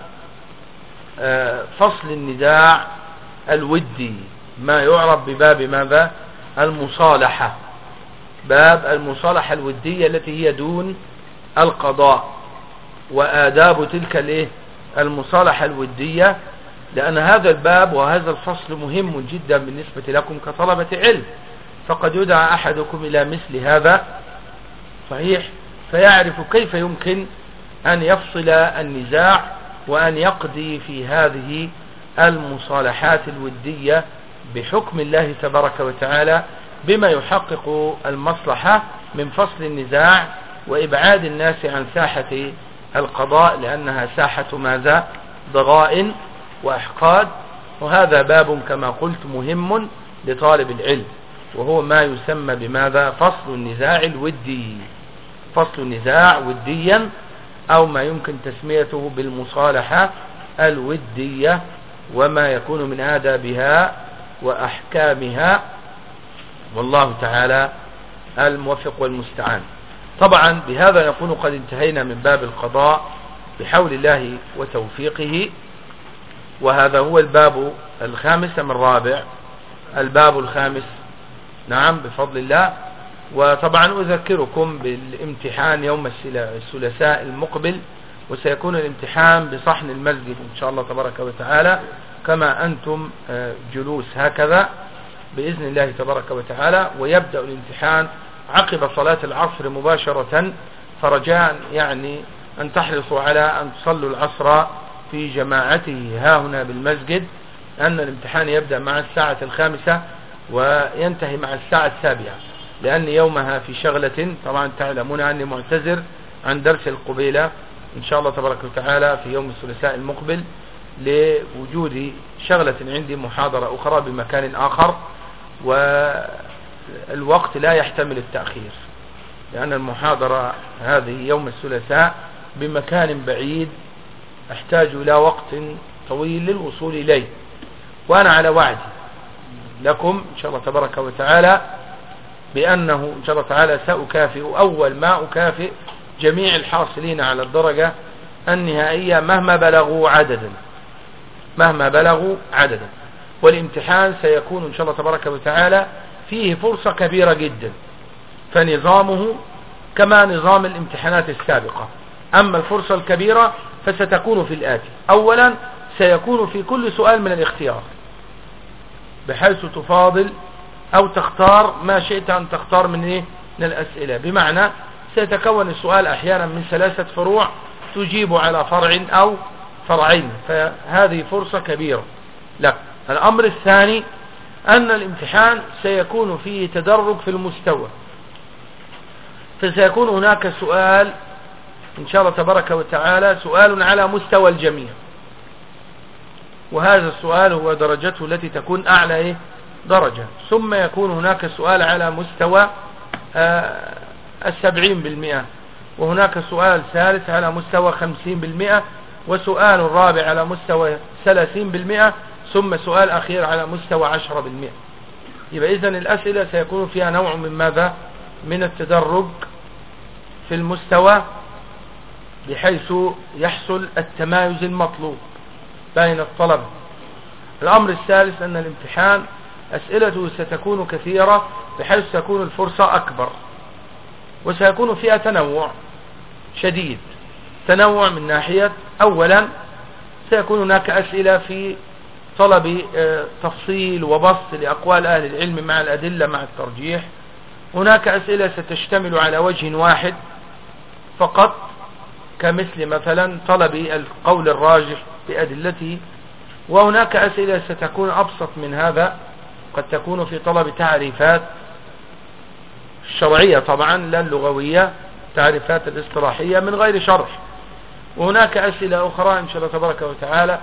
فصل النداع الودي ما يعرف بباب ماذا؟ المصالحة. باب المصالحة الودية التي هي دون القضاء. وآداب تلك الإيه؟ المصالحة الودية. لأن هذا الباب وهذا الفصل مهم جدا بالنسبة لكم كطلبة علم. فقد يدعى أحدكم إلى مثل هذا. صحيح؟ فيعرف كيف يمكن أن يفصل النزاع وأن يقضي في هذه المصالحات الودية بحكم الله تبارك وتعالى بما يحقق المصلحة من فصل النزاع وإبعاد الناس عن ساحة القضاء لأنها ساحة ماذا؟ ضغائن وأحقاد. وهذا باب كما قلت مهم لطالب العلم وهو ما يسمى بماذا؟ فصل النزاع الودي. فصل النزاع وديا أو ما يمكن تسميته بالمصالحة الودية وما يكون من آدابها وأحكامها والله تعالى الموفق والمستعان. طبعا بهذا نكون قد انتهينا من باب القضاء بحول الله وتوفيقه وهذا هو الباب الخامس من رابع الباب الخامس. نعم بفضل الله. وطبعا أذكركم بالامتحان يوم الثلاثاء المقبل وسيكون الامتحان بصحن المسجد إن شاء الله تبارك وتعالى كما أنتم آه، جلوس هكذا بإذن الله تبارك وتعالى ويبدأ الامتحان عقب صلاة العصر مباشرة فرجاء يعني أن تحرصوا على أن تصلوا العصر في جماعته ها هنا بالمسجد أن الامتحان يبدأ مع الساعة الخامسة وينتهي مع الساعة السابعة. لأن يومها في شغلة طبعا تعلمون أني معتذر عن درس القبيلة إن شاء الله تبارك وتعالى في يوم الثلاثاء المقبل لوجود شغلة عندي محاضرة أخرى بمكان آخر والوقت لا يحتمل التأخير لأن المحاضرة هذه يوم الثلاثاء بمكان بعيد أحتاج إلى وقت طويل للوصول إليه وأنا على وعدي لكم إن شاء الله تبارك وتعالى بأنه إن شاء الله تعالى سأكافئ أول ما أكافئ جميع الحاصلين على الدرجة النهائية مهما بلغوا عددا. مهما بلغوا عددا. والامتحان سيكون إن شاء الله تبارك وتعالى فيه فرصة كبيرة جدا. فنظامه كما نظام الامتحانات السابقة. أما الفرصة الكبيرة فستكون في الآتي. أولا سيكون في كل سؤال من الاختيار. بحيث تفاضل أو تختار ما شئت أن تختار من إيه؟ من الأسئلة. بمعنى سيتكون السؤال أحيانا من ثلاثة فروع تجيب على فرع أو فرعين فهذه فرصة كبيرة. لك الأمر الثاني أن الامتحان سيكون فيه تدرج في المستوى. فسيكون هناك سؤال إن شاء الله تبارك وتعالى سؤال على مستوى الجميع. وهذا السؤال هو درجته التي تكون أعلى إيه؟ درجة. ثم يكون هناك سؤال على مستوى آه، السبعين بالمئة. وهناك سؤال ثالث على مستوى خمسين بالمئة. وسؤال رابع على مستوى ثلاثين بالمئة. ثم سؤال أخير على مستوى عشرة بالمئة. يبقى إذن الأسئلة سيكون فيها نوع من ماذا؟ من التدرج في المستوى بحيث يحصل التمايز المطلوب بين الطلبة. الأمر الثالث أن الامتحان أسئلته ستكون كثيرة بحيث تكون الفرصة أكبر. وسيكون فيها تنوع شديد. تنوع من ناحية أولا سيكون هناك أسئلة في طلب آه، تفصيل وبسط لأقوال أهل العلم مع الأدلة مع الترجيح. هناك أسئلة ستشتمل على وجه واحد فقط كمثل مثلا طلب القول الراجح بأدلته. وهناك أسئلة ستكون أبسط من هذا قد تكون في طلب تعريفات الشرعية طبعا لا اللغوية تعريفات الاصطلاحية من غير شرح. وهناك أسئلة أخرى إن شاء الله تبارك وتعالى.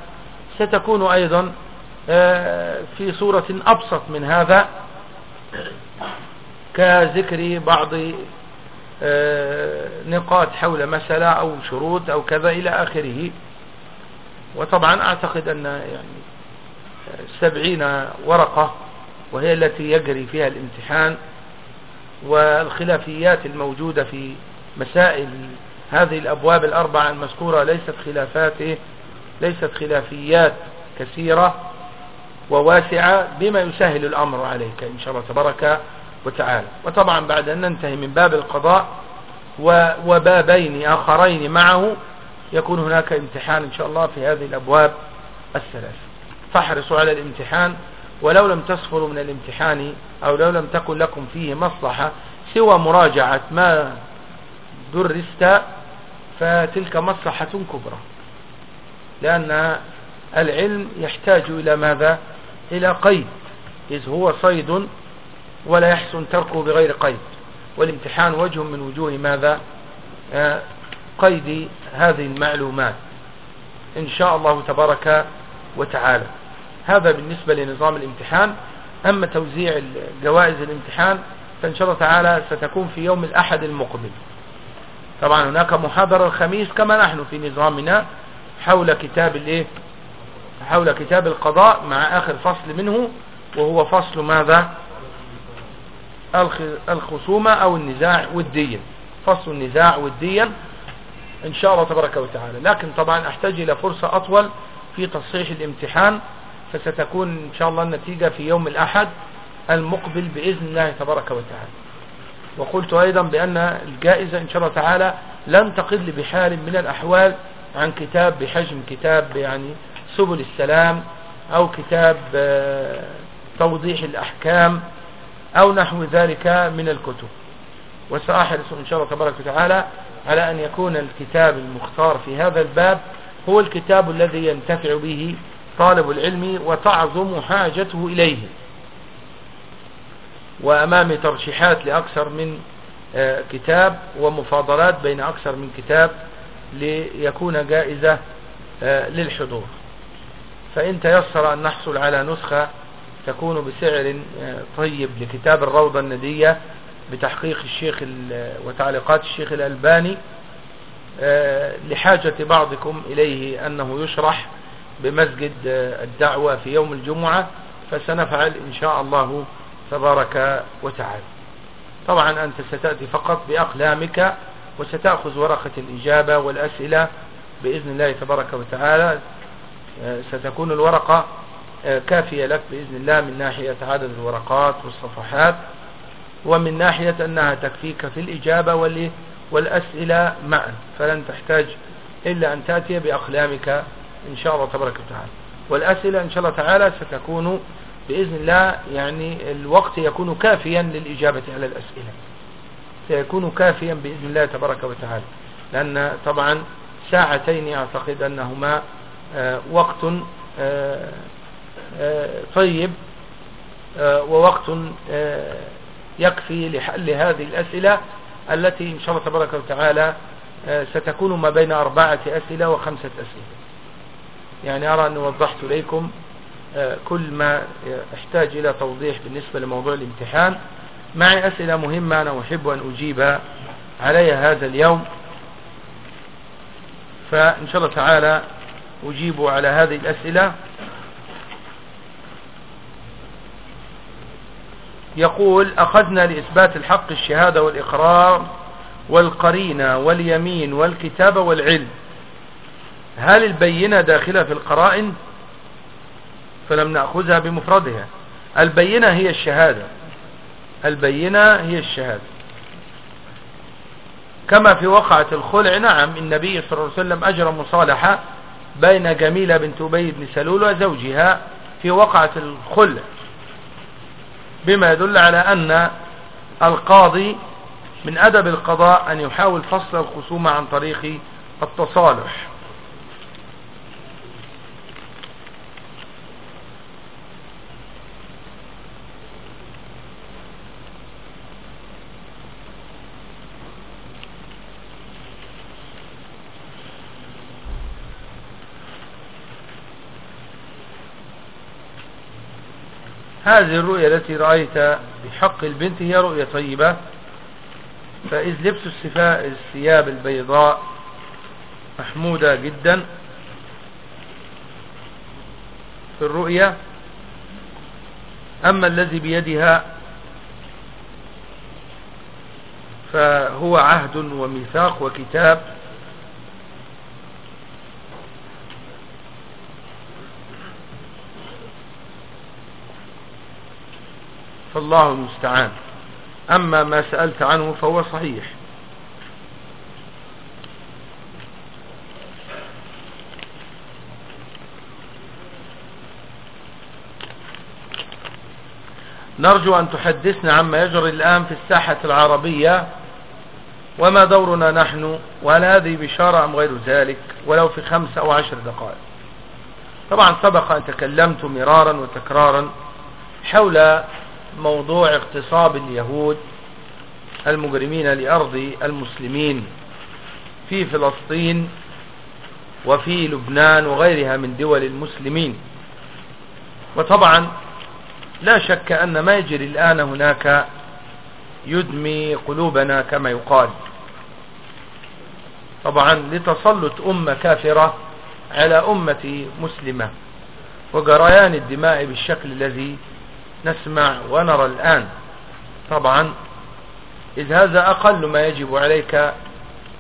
ستكون أيضا آه، في صورة أبسط من هذا كذكر بعض آه، نقاط حول مسألة أو شروط أو كذا إلى آخره. وطبعا أعتقد أن يعني سبعين ورقة وهي التي يجري فيها الامتحان والخلافيات الموجودة في مسائل هذه الأبواب الأربعة المذكورة ليست خلافات ليست خلافيات كثيرة وواسعة بما يسهل الأمر عليك إن شاء الله تبارك وتعالى. وطبعا بعد أن ننتهي من باب القضاء وبابين آخرين معه يكون هناك امتحان إن شاء الله في هذه الأبواب الثلاث. فاحرصوا على الامتحان ولو لم تصفروا من الامتحان أو لو لم تكن لكم فيه مصلحة سوى مراجعة ما درست فتلك مصلحة كبرى. لأن العلم يحتاج إلى ماذا؟ إلى قيد. إذ هو صيد ولا يحسن تركه بغير قيد. والامتحان وجه من وجوه ماذا؟ آه، قيد هذه المعلومات. إن شاء الله تبارك وتعالى. هذا بالنسبة لنظام الامتحان. أما توزيع جوائز الامتحان فإن شاء الله تعالى ستكون في يوم الأحد المقبل. طبعا هناك محاضرة الخميس كما نحن في نظامنا حول كتاب الايه حول كتاب القضاء مع آخر فصل منه وهو فصل ماذا؟ الخصومة أو النزاع وديا. فصل النزاع وديا إن شاء الله تبارك وتعالى. لكن طبعا أحتاج إلى فرصة أطول في تصحيح الامتحان. فستكون إن شاء الله النتيجة في يوم الأحد المقبل بإذن الله تبارك وتعالى. وقلت أيضا بأن الجائزة إن شاء الله تعالى لن تقل بحال من الأحوال عن كتاب بحجم كتاب يعني سبل السلام أو كتاب آه، توضيح الأحكام أو نحو ذلك من الكتب. وسأحرص إن شاء الله تبارك وتعالى على أن يكون الكتاب المختار في هذا الباب هو الكتاب الذي ينتفع به طالب العلم وتعظم حاجته إليه. وأمامي ترشيحات لأكثر من آه، كتاب ومفاضلات بين أكثر من كتاب ليكون جائزة آه، للحضور. فإن تيسر أن نحصل على نسخة تكون بسعر آه، طيب لكتاب الروضة الندية بتحقيق الشيخ وتعليقات الشيخ الألباني لحاجة بعضكم إليه أنه يشرح بمسجد الدعوة في يوم الجمعة فسنفعل إن شاء الله تبارك وتعالى. طبعا أنت ستأتي فقط بأقلامك وستأخذ ورقة الإجابة والأسئلة بإذن الله تبارك وتعالى. آه، ستكون الورقة آه، كافية لك بإذن الله من ناحية عدد الورقات والصفحات ومن ناحية أنها تكفيك في الإجابة والأسئلة معا. فلن تحتاج إلا أن تأتي بأقلامك إن شاء الله تبارك وتعالى. والأسئلة إن شاء الله تعالى ستكون بإذن الله يعني الوقت يكون كافيا للإجابة على الأسئلة. سيكون كافيا بإذن الله تبارك وتعالى. لأن طبعا ساعتين أعتقد أنهما آه، وقت آه، آه، طيب ووقت يكفي لحل هذه الأسئلة التي إن شاء الله تبارك وتعالى ستكون ما بين أربعة أسئلة وخمسة أسئلة. يعني أرى أن وضحت إليكم كل ما أحتاج إلى توضيح بالنسبة لموضوع الامتحان. معي أسئلة مهمة أنا أحب أن أجيب عليها هذا اليوم. فإن شاء الله تعالى أجيب على هذه الأسئلة. يقول أخذنا لإثبات الحق الشهادة والإقرار والقرينة واليمين والكتابة والعلم. هل البينة داخلة في القرائن؟ فلم نأخذها بمفردها. البينة هي الشهادة. البينة هي الشهادة. كما في وقعة الخلع نعم النبي صلى الله عليه وسلم أجرى مصالحة بين جميلة بنت أبي بن سلول وزوجها في وقعة الخلع. بما يدل على أن القاضي من أدب القضاء أن يحاول فصل الخصومة عن طريق التصالح. هذه الرؤية التي رأيت بحق البنت هي رؤية طيبة. فإذ لبس الثياب البيضاء محمودة جدا. في الرؤية أما الذي بيدها فهو عهد وميثاق وكتاب. فالله المستعان. أما ما سألت عنه فهو صحيح. نرجو أن تحدثنا عما يجري الآن في الساحة العربية وما دورنا نحن وهل هذه بشارة أم غير ذلك؟ ولو في خمس أو عشر دقائق. طبعا سبق أن تكلمت مرارا وتكرارا حول موضوع اغتصاب اليهود المجرمين لأرض المسلمين في فلسطين وفي لبنان وغيرها من دول المسلمين. وطبعا لا شك أن ما يجري الآن هناك يدمي قلوبنا كما يقال. طبعا لتسلط أمة كافرة على أمة مسلمة وجريان الدماء بالشكل الذي نسمع ونرى الآن. طبعا إذ هذا أقل ما يجب عليك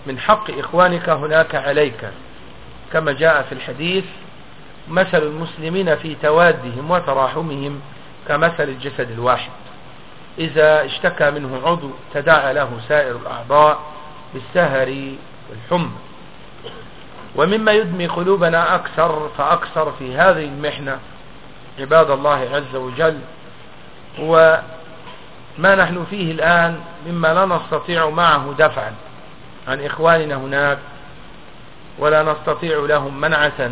من حق إخوانك هناك عليك. كما جاء في الحديث مثل المسلمين في توادهم وتراحمهم كمثل الجسد الواحد. إذا اشتكى منه عضو تداعى له سائر الأعضاء بالسهر والحمى. ومما يدمي قلوبنا أكثر فأكثر في هذه المحنة عباد الله عز وجل هو ما نحن فيه الآن مما لا نستطيع معه دفعا عن إخواننا هناك ولا نستطيع لهم منعة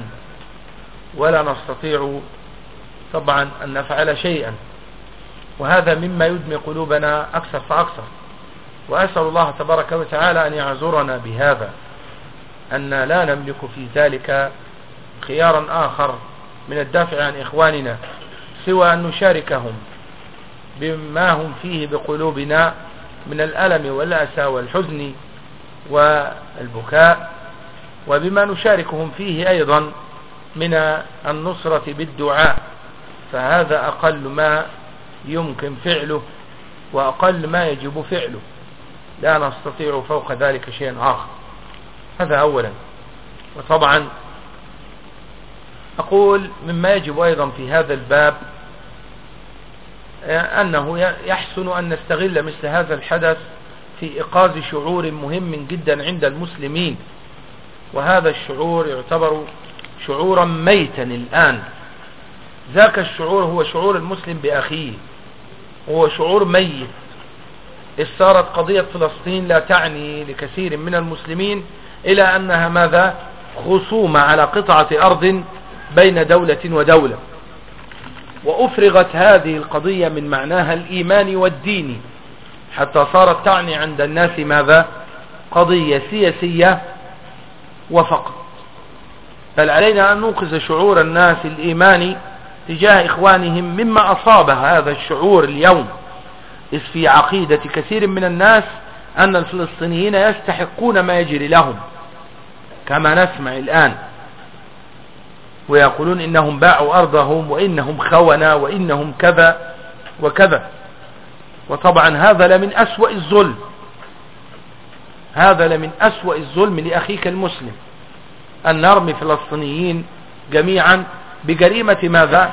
ولا نستطيع طبعا أن نفعل شيئا. وهذا مما يدمي قلوبنا أكثر فأكثر. وأسأل الله تبارك وتعالى أن يعذرنا بهذا أن لا نملك في ذلك خيارا آخر من الدافع عن إخواننا سوى أن نشاركهم بما هم فيه بقلوبنا من الألم والأسى والحزن والبكاء وبما نشاركهم فيه أيضا من النصرة بالدعاء. فهذا أقل ما يمكن فعله وأقل ما يجب فعله. لا نستطيع فوق ذلك شيئا آخر. هذا أولا. وطبعا أقول مما يجب أيضا في هذا الباب أنه يحسن أن نستغل مثل هذا الحدث في إيقاظ شعور مهم جدا عند المسلمين. وهذا الشعور يعتبر شعورا ميتا الآن. ذاك الشعور هو شعور المسلم بأخيه. هو شعور ميت. إذ صارت قضية فلسطين لا تعني لكثير من المسلمين إلى أنها ماذا؟ خصومة على قطعة أرض بين دولة ودولة. وأفرغت هذه القضية من معناها الإيماني والديني حتى صارت تعني عند الناس ماذا؟ قضية سياسية وفقط. بل علينا أن ننقذ شعور الناس الإيماني تجاه إخوانهم مما أصاب هذا الشعور اليوم. إذ في عقيدة كثير من الناس أن الفلسطينيين يستحقون ما يجري لهم. كما نسمع الآن ويقولون إنهم باعوا أرضهم وإنهم خونة وإنهم كذا وكذا. وطبعا هذا لمن أسوأ الظلم. هذا لمن أسوأ الظلم لأخيك المسلم. أن نرمي فلسطينيين جميعا بجريمة ماذا؟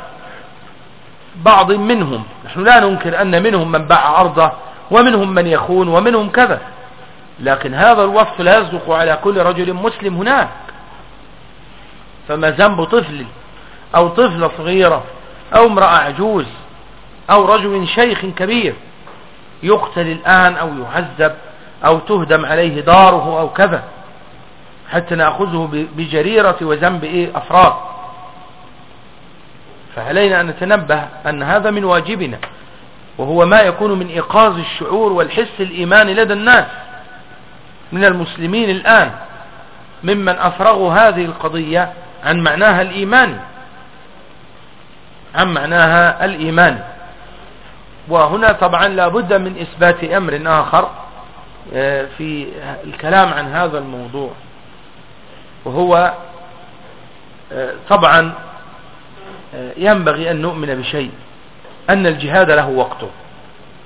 بعض منهم. نحن لا ننكر أن منهم من باع أرضه ومنهم من يخون ومنهم كذا. لكن هذا الوصف لا يصدق على كل رجل مسلم هناك. فما ذنب طفل أو طفلة صغيرة أو امرأة عجوز أو رجل شيخ كبير يقتل الآن أو يعذب أو تهدم عليه داره أو كذا حتى نأخذه بجريرة وذنب إيه؟ أفراد. فعلينا أن نتنبه أن هذا من واجبنا وهو ما يكون من إيقاظ الشعور والحس الإيماني لدى الناس من المسلمين الآن ممن أفرغوا هذه القضية عن معناها الإيماني عن معناها الإيماني وهنا طبعا لابد من إثبات أمر آخر آه، في الكلام عن هذا الموضوع. وهو آه، طبعا آه، ينبغي أن نؤمن بشيء أن الجهاد له وقته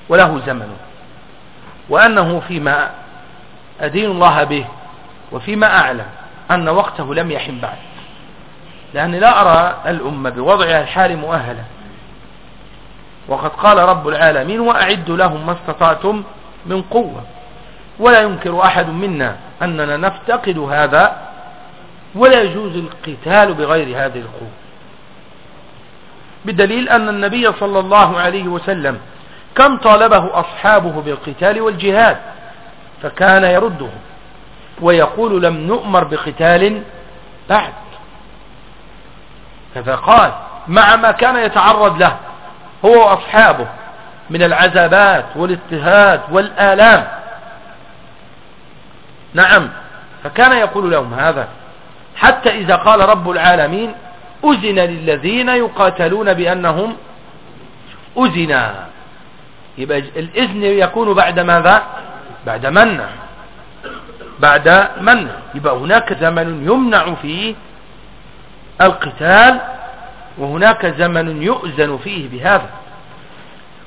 وله زمنه وأنه فيما أدين الله به وفيما أعلم أن وقته لم يحن بعد. لأني لا أرى الأمة بوضعها الحالي مؤهلة. وقد قال رب العالمين وأعدوا لهم ما استطعتم من قوة. ولا ينكر أحد منا أننا نفتقد هذا ولا يجوز القتال بغير هذه القوة. بدليل أن النبي صلى الله عليه وسلم كم طالبه أصحابه بالقتال والجهاد فكان يرده ويقول لم نؤمر بقتال بعد. كذا قال مع ما كان يتعرض له هو وأصحابه من العذابات والاضطهاد والآلام. نعم فكان يقول لهم هذا. حتى إذا قال رب العالمين أذن للذين يقاتلون بأنهم أذنا يبقى الإذن يكون بعد ماذا؟ بعد منع. بعد منع. يبقى هناك زمن يمنع فيه القتال وهناك زمن يؤذن فيه بهذا.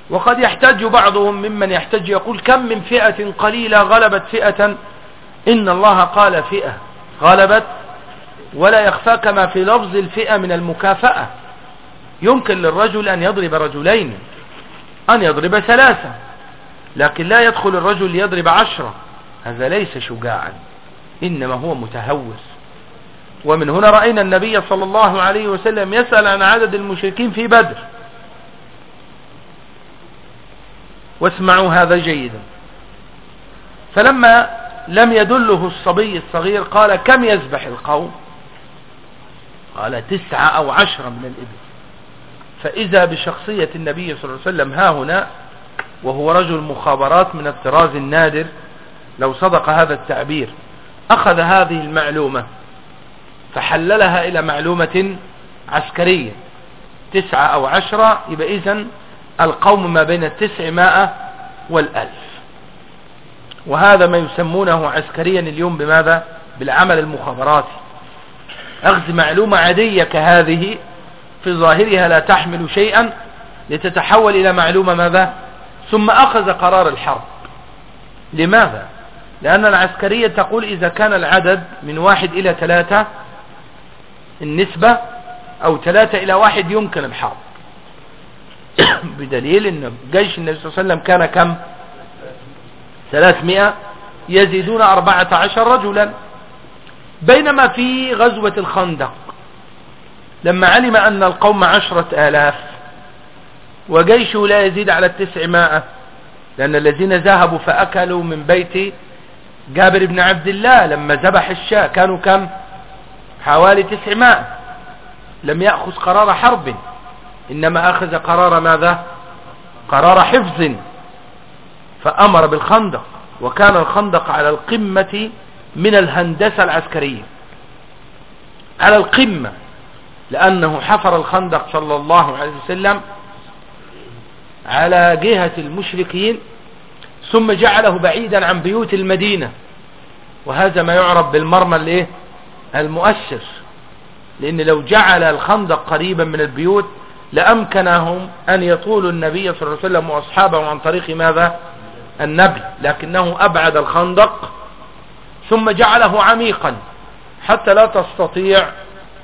وقد يحتج بعضهم ممن يحتج يقول كم من فئة قليلة غلبت فئة إن الله قال فئة غلبت ولا يخفى كما في لفظ الفئة من المكافأة. يمكن للرجل أن يضرب رجلين أن يضرب ثلاثة لكن لا يدخل الرجل ليضرب عشرة. هذا ليس شجاعا إنما هو متهوس. ومن هنا رأينا النبي صلى الله عليه وسلم يسأل عن عدد المشركين في بدر. واسمعوا هذا جيدا. فلما لم يدله الصبي الصغير قال كم يذبح القوم؟ قال تسعة أو عشرة من الإبل. فإذا بشخصية النبي صلى الله عليه وسلم ها هنا وهو رجل مخابرات من الطراز النادر لو صدق هذا التعبير أخذ هذه المعلومة. فحللها إلى معلومة عسكرية. تسعة أو عشرة يبقى إذن القوم ما بين التسعمائة والألف. وهذا ما يسمونه عسكريا اليوم بماذا؟ بالعمل المخابراتي. أخذ معلومة عادية كهذه في ظاهرها لا تحمل شيئا لتتحول إلى معلومة ماذا؟ ثم أخذ قرار الحرب. لماذا؟ لأن العسكرية تقول إذا كان العدد من واحد إلى ثلاثة النسبة أو ثلاثة إلى واحد يمكن الحرب. بدليل أن جيش النبي صلى الله عليه وسلم كان كم؟ ثلاثمائة يزيدون أربعة عشر رجلا. بينما في غزوة الخندق لما علم أن القوم عشرة آلاف وجيشه لا يزيد على التسعمائة لأن الذين ذهبوا فأكلوا من بيت جابر بن عبد الله لما ذبح الشاة كانوا كم؟ حوالي تسعمائة لم يأخذ قرار حرب. إنما أخذ قرار ماذا؟ قرار حفظ. فأمر بالخندق. وكان الخندق على القمة من الهندسة العسكرية. على القمة. لأنه حفر الخندق صلى الله عليه وسلم على جهة المشركين ثم جعله بعيدا عن بيوت المدينة. وهذا ما يعرف بالمرمى الإيه؟ المؤسر لأن لو جعل الخندق قريبا من البيوت لأمكنهم أن يطولوا النبي صلى الله عليه وسلم واصحابه عن طريق ماذا؟ النبي. لكنه أبعد الخندق ثم جعله عميقا حتى لا تستطيع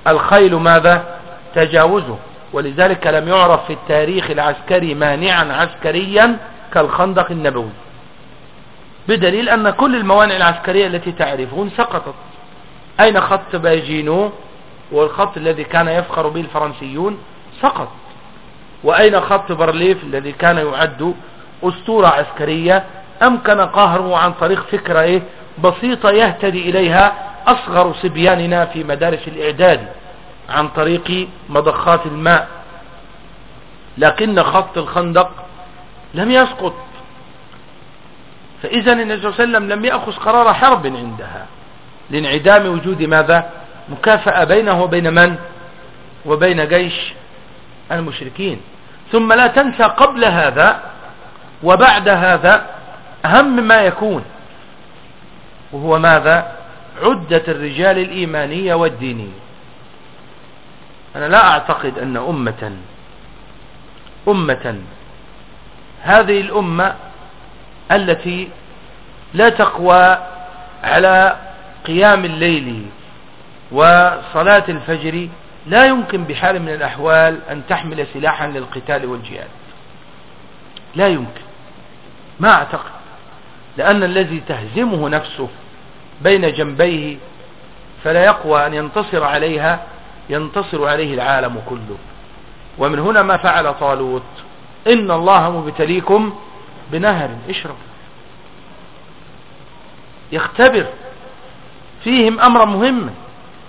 الخيل ماذا؟ تجاوزه. ولذلك لم يعرف في التاريخ العسكري مانعا عسكريا كالخندق النبوي. بدليل أن كل الموانع العسكرية التي تعرفون سقطت. أين خط باجينو والخط الذي كان يفخر به الفرنسيون؟ سقط. وأين خط برليف الذي كان يعد أسطورة عسكرية؟ أمكن قهره عن طريق فكرة إيه؟ بسيطة يهتدي إليها أصغر صبياننا في مدارس الإعداد عن طريق مضخات الماء. لكن خط الخندق لم يسقط. فإذا النبي صلى الله عليه وسلم لم يأخذ قرار حرب عندها. لانعدام وجود ماذا؟ مكافأة بينه وبين من؟ وبين جيش المشركين. ثم لا تنسى قبل هذا وبعد هذا أهم ما يكون وهو ماذا؟ عدة الرجال الإيمانية والدينية. أنا لا أعتقد أن أمة أمة هذه الأمة التي لا تقوى على قيام الليل وصلاة الفجر لا يمكن بحال من الأحوال أن تحمل سلاحا للقتال والجهاد. لا يمكن. ما أعتقد. لأن الذي تهزمه نفسه بين جنبيه فلا يقوى أن ينتصر عليها ينتصر عليه العالم كله. ومن هنا ما فعل طالوت. إن الله مبتليكم بنهر. اشرب. يختبر. فيهم أمرا مهما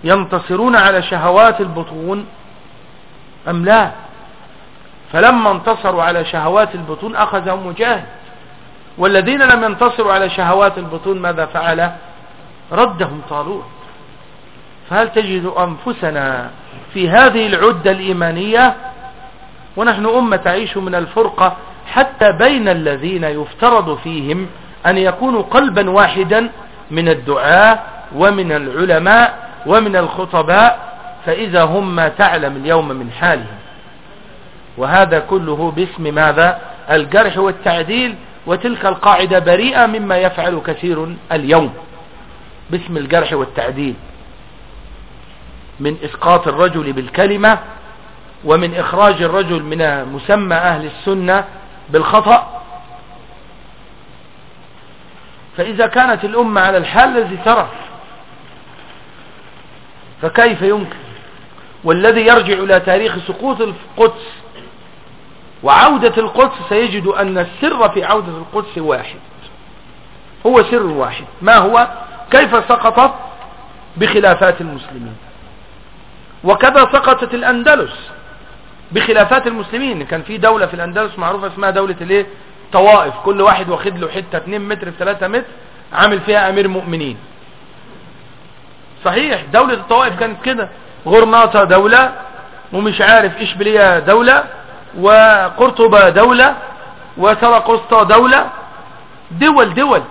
ينتصرون على شهوات البطون أم لا؟ فلما انتصروا على شهوات البطون أخذهم مجاهد. والذين لم ينتصروا على شهوات البطون ماذا فعل؟ ردهم طالوت. فهل تجد أنفسنا في هذه العدة الإيمانية؟ ونحن أمة تعيش من الفرقة حتى بين الذين يفترض فيهم أن يكونوا قلبا واحدا من الدعاء ومن العلماء ومن الخطباء فإذا هم ما تعلم اليوم من حالهم. وهذا كله باسم ماذا؟ الجرح والتعديل وتلك القاعدة بريئة مما يفعل كثير اليوم. باسم الجرح والتعديل. من إسقاط الرجل بالكلمة ومن إخراج الرجل من مسمى أهل السنة بالخطأ. فإذا كانت الأمة على الحال الذي ترى فكيف يمكن؟ والذي يرجع إلى تاريخ سقوط القدس وعودة القدس سيجد أن السر في عودة القدس واحد. هو سر واحد. ما هو؟ كيف سقطت؟ بخلافات المسلمين. وكذا سقطت الأندلس بخلافات المسلمين. كان في دولة في الأندلس معروفة اسمها دولة الإيه؟ طوائف. كل واحد واخد له حتة 2 متر في 3 متر عامل فيها أمير مؤمنين. صحيح دولة الطوائف كانت كده. غرناطة دولة ومش عارف إشبلية دولة وقرطبة دولة وسرقسطة دولة. دول دول.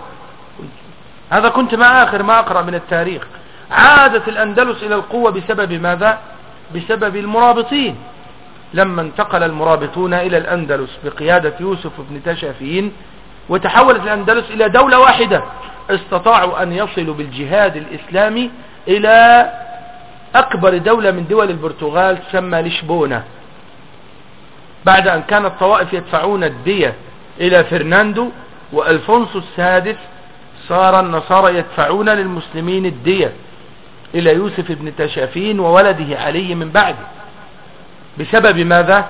هذا كنت ما آخر ما أقرأ من التاريخ. عادت الأندلس إلى القوة بسبب ماذا؟ بسبب المرابطين. لما انتقل المرابطون إلى الأندلس بقيادة يوسف بن تشافين وتحولت الأندلس إلى دولة واحدة استطاعوا أن يصلوا بالجهاد الإسلامي إلى أكبر دولة من دول البرتغال تسمى لشبونة. بعد أن كانت طوائف يدفعون الدية إلى فرناندو وألفونسو السادس صار النصارى يدفعون للمسلمين الدية إلى يوسف بن تشافين وولده علي من بعده بسبب ماذا؟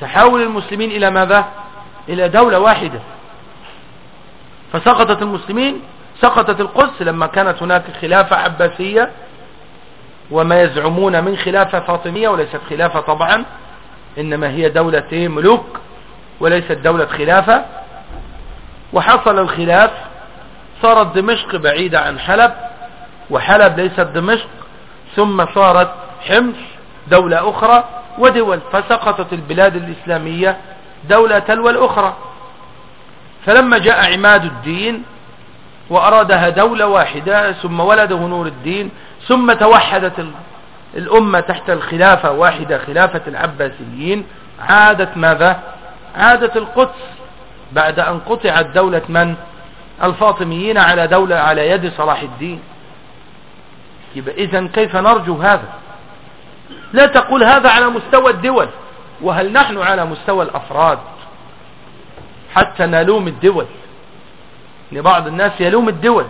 تحول المسلمين إلى ماذا؟ إلى دولة واحدة. فسقطت المسلمين سقطت القدس لما كانت هناك خلافة عباسية وما يزعمون من خلافة فاطمية وليست خلافة طبعا إنما هي دولة ملوك وليست دولة خلافة. وحصل الخلاف صارت دمشق بعيدة عن حلب وحلب ليست دمشق ثم صارت حمص دولة أخرى ودول فسقطت البلاد الإسلامية دولة تلو الأخرى فلما جاء عماد الدين وأرادها دولة واحدة ثم ولده نور الدين ثم توحدت الأمة تحت الخلافة واحدة خلافة العباسيين. عادت ماذا؟ عادت القدس. بعد أن قطعت دولة من؟ الفاطميين على دولة على يد صلاح الدين. يبقى إذا كيف نرجو هذا؟ لا تقول هذا على مستوى الدول. وهل نحن على مستوى الأفراد؟ حتى نلوم الدول. لبعض الناس يلوم الدول.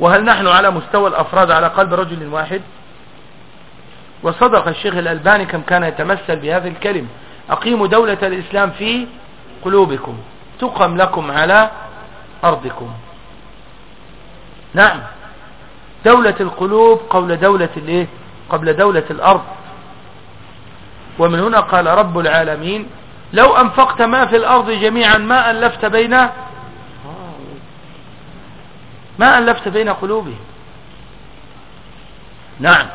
وهل نحن على مستوى الأفراد على قلب رجل واحد؟ وصدق الشيخ الألباني كم كان يتمثل بهذه الكلمة. أقيموا دولة الإسلام في قلوبكم. تقم لكم على أرضكم. نعم. دولة القلوب قبل دولة الإيه؟ قبل دولة الأرض. ومن هنا قال رب العالمين لو أنفقت ما في الأرض جميعا ما ألفت بين ما ألفت بين قلوبهم. نعم.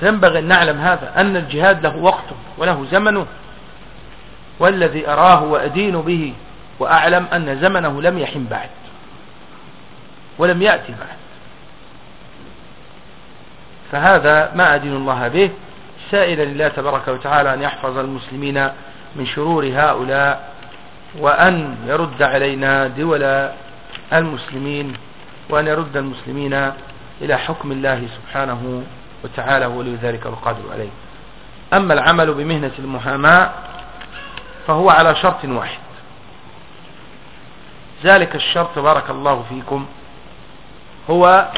فينبغي أن نعلم هذا أن الجهاد له وقت وله زمنه والذي أراه وأدين به وأعلم أن زمنه لم يحن بعد ولم يأتي بعد. فهذا ما أدين الله به سائلا لله تبارك وتعالى أن يحفظ المسلمين من شرور هؤلاء وأن يرد علينا دول المسلمين وأن يرد المسلمين إلى حكم الله سبحانه وتعالى ولي ذلك القادر عليه. أما العمل بمهنة المحاماة فهو على شرط واحد. ذلك الشرط بارك الله فيكم هو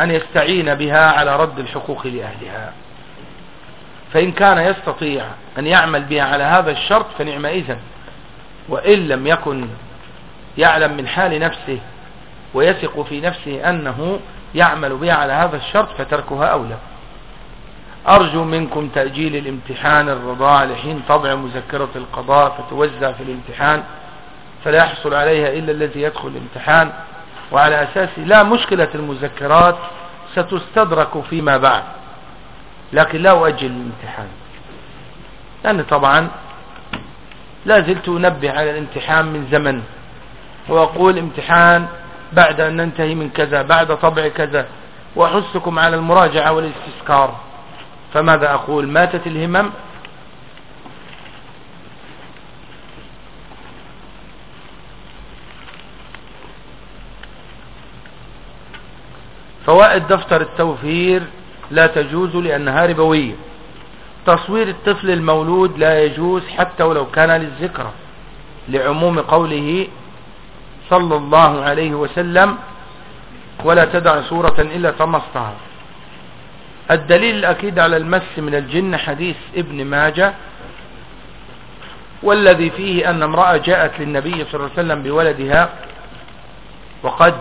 أن يستعين بها على رد الحقوق لأهلها. فإن كان يستطيع أن يعمل بها على هذا الشرط فنعم إذن. وإن لم يكن يعلم من حال نفسه ويثق في نفسه أنه يعمل بها على هذا الشرط فتركها أولى. أرجو منكم تأجيل الامتحان الرضاع لحين طبع مذكرة القضاء فتوزع في الامتحان فلا يحصل عليها إلا الذي يدخل الامتحان وعلى أساس لا مشكلة المذكرات ستستدرك فيما بعد. لكن لا أؤجل الامتحان. لأن طبعا لا زلت أنبه على الامتحان من زمن وأقول امتحان بعد أن ننتهي من كذا بعد طبع كذا وأحثكم على المراجعة والاستذكار فماذا أقول؟ ماتت الهمم؟ فوائد دفتر التوفير لا تجوز لأنها ربوية. تصوير الطفل المولود لا يجوز حتى ولو كان للذكرى لعموم قوله صلى الله عليه وسلم ولا تدع سورة إلا طمستها. الدليل الأكيد على المس من الجن حديث ابن ماجه والذي فيه أن امرأة جاءت للنبي صلى الله عليه وسلم بولدها وقد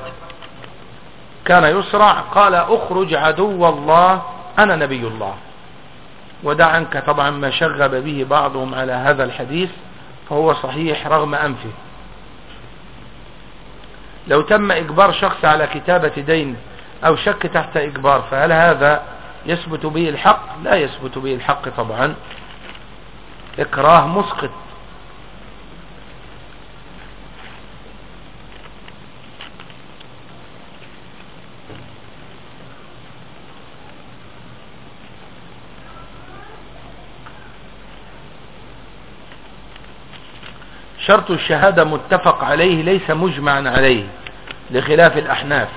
كان يسرع قال أخرج عدو الله أنا نبي الله. ودع عنك طبعا ما شغب به بعضهم على هذا الحديث فهو صحيح رغم أنفه. لو تم إجبار شخص على كتابة دين أو شك تحت إجبار فهل هذا يثبت به الحق؟ لا يثبت به الحق طبعا. إكراه مسقط. شرط الشهادة متفق عليه ليس مجمعا عليه لخلاف الأحناف.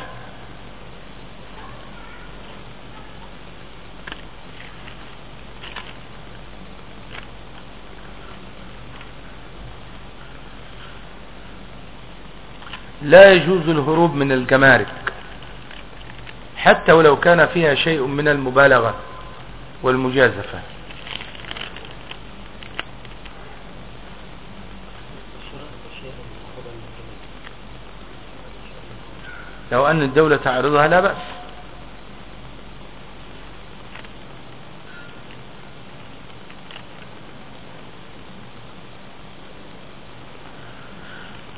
لا يجوز الهروب من الجمارك حتى ولو كان فيها شيء من المبالغة والمجازفة. لو أن الدولة تعرضها لا بأس.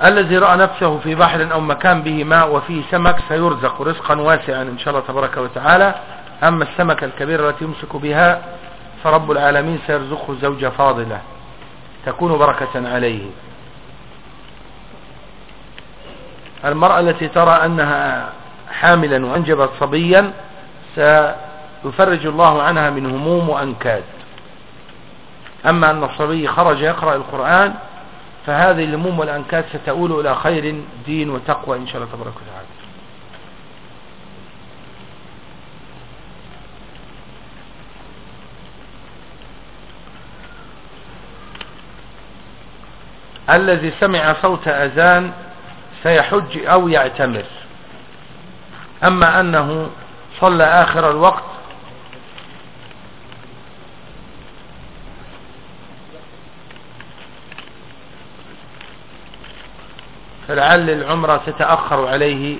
الذي رأى نفسه في بحر أو مكان به ماء وفيه سمك سيرزق رزقا واسعا إن شاء الله تبارك وتعالى. أما السمكة الكبيرة التي يمسك بها فرب العالمين سيرزقه زوجة فاضلة تكون بركة عليه. المرأة التي ترى أنها حاملا وأنجبت صبيا سيفرج الله عنها من هموم وأنكاد. أما أن الصبي خرج يقرأ القرآن فهذه الهموم والأنكاد ستؤول إلى خير دين وتقوى إن شاء الله تبارك وتعالى. الذي سمع صوت أذان سيحج أو يعتمر. أما أنه صلى آخر الوقت فلعل العمرة تتأخر عليه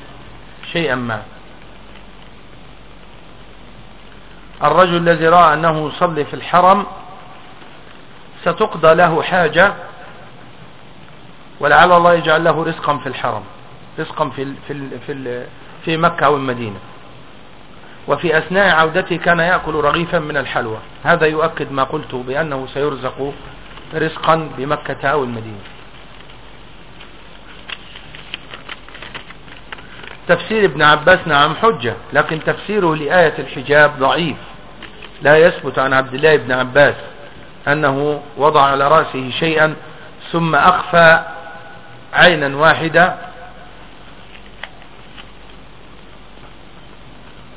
شيئا ما. الرجل الذي رأى أنه يصلي في الحرم ستقضى له حاجة ولعل الله يجعل له رزقا في الحرم رزقا في في في في مكة أو المدينة. وفي أثناء عودته كان يأكل رغيفا من الحلوى. هذا يؤكد ما قلته بأنه سيرزق رزقا بمكة أو المدينة. تفسير ابن عباس نعم حجة لكن تفسيره لآية الحجاب ضعيف. لا يثبت عن عبد الله بن عباس أنه وضع على رأسه شيئا ثم أخفى عينا واحدة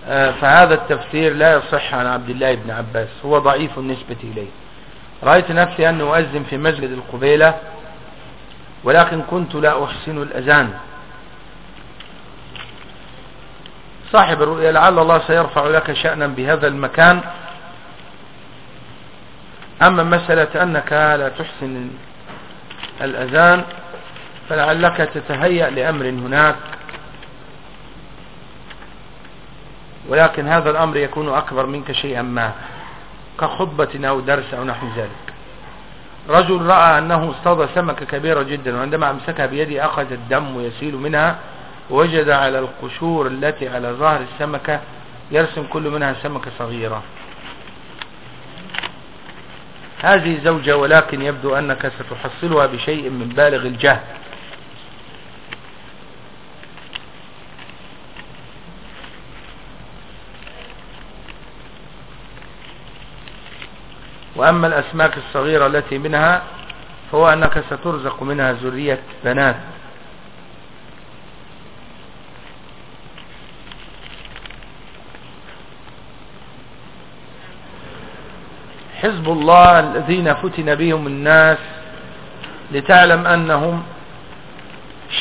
آه، فهذا التفسير لا يصح عن عبد الله بن عباس هو ضعيف النسبة إليه. رأيت نفسي أن أؤذن في مسجد القبيلة ولكن كنت لا أحسن الأذان. صاحب الرؤيا لعل الله سيرفع لك شأنا بهذا المكان. أما مسألة أنك لا تحسن الأذان فلعلك تتهيأ لأمر هناك. ولكن هذا الأمر يكون أكبر منك شيئا ما كخطبة أو درس أو نحو ذلك. رجل رأى أنه اصطاد سمكة كبيرة جدا وعندما أمسكها بيده أخذ الدم يسيل منها وجد على القشور التي على ظهر السمكة يرسم كل منها سمكة صغيرة. هذه زوجة ولكن يبدو أنك ستحصلها بشيء من بالغ الجهد وأما الأسماك الصغيرة التي منها فهو أنك سترزق منها ذرية بنات. حزب الله الذين فتن بهم الناس لتعلم أنهم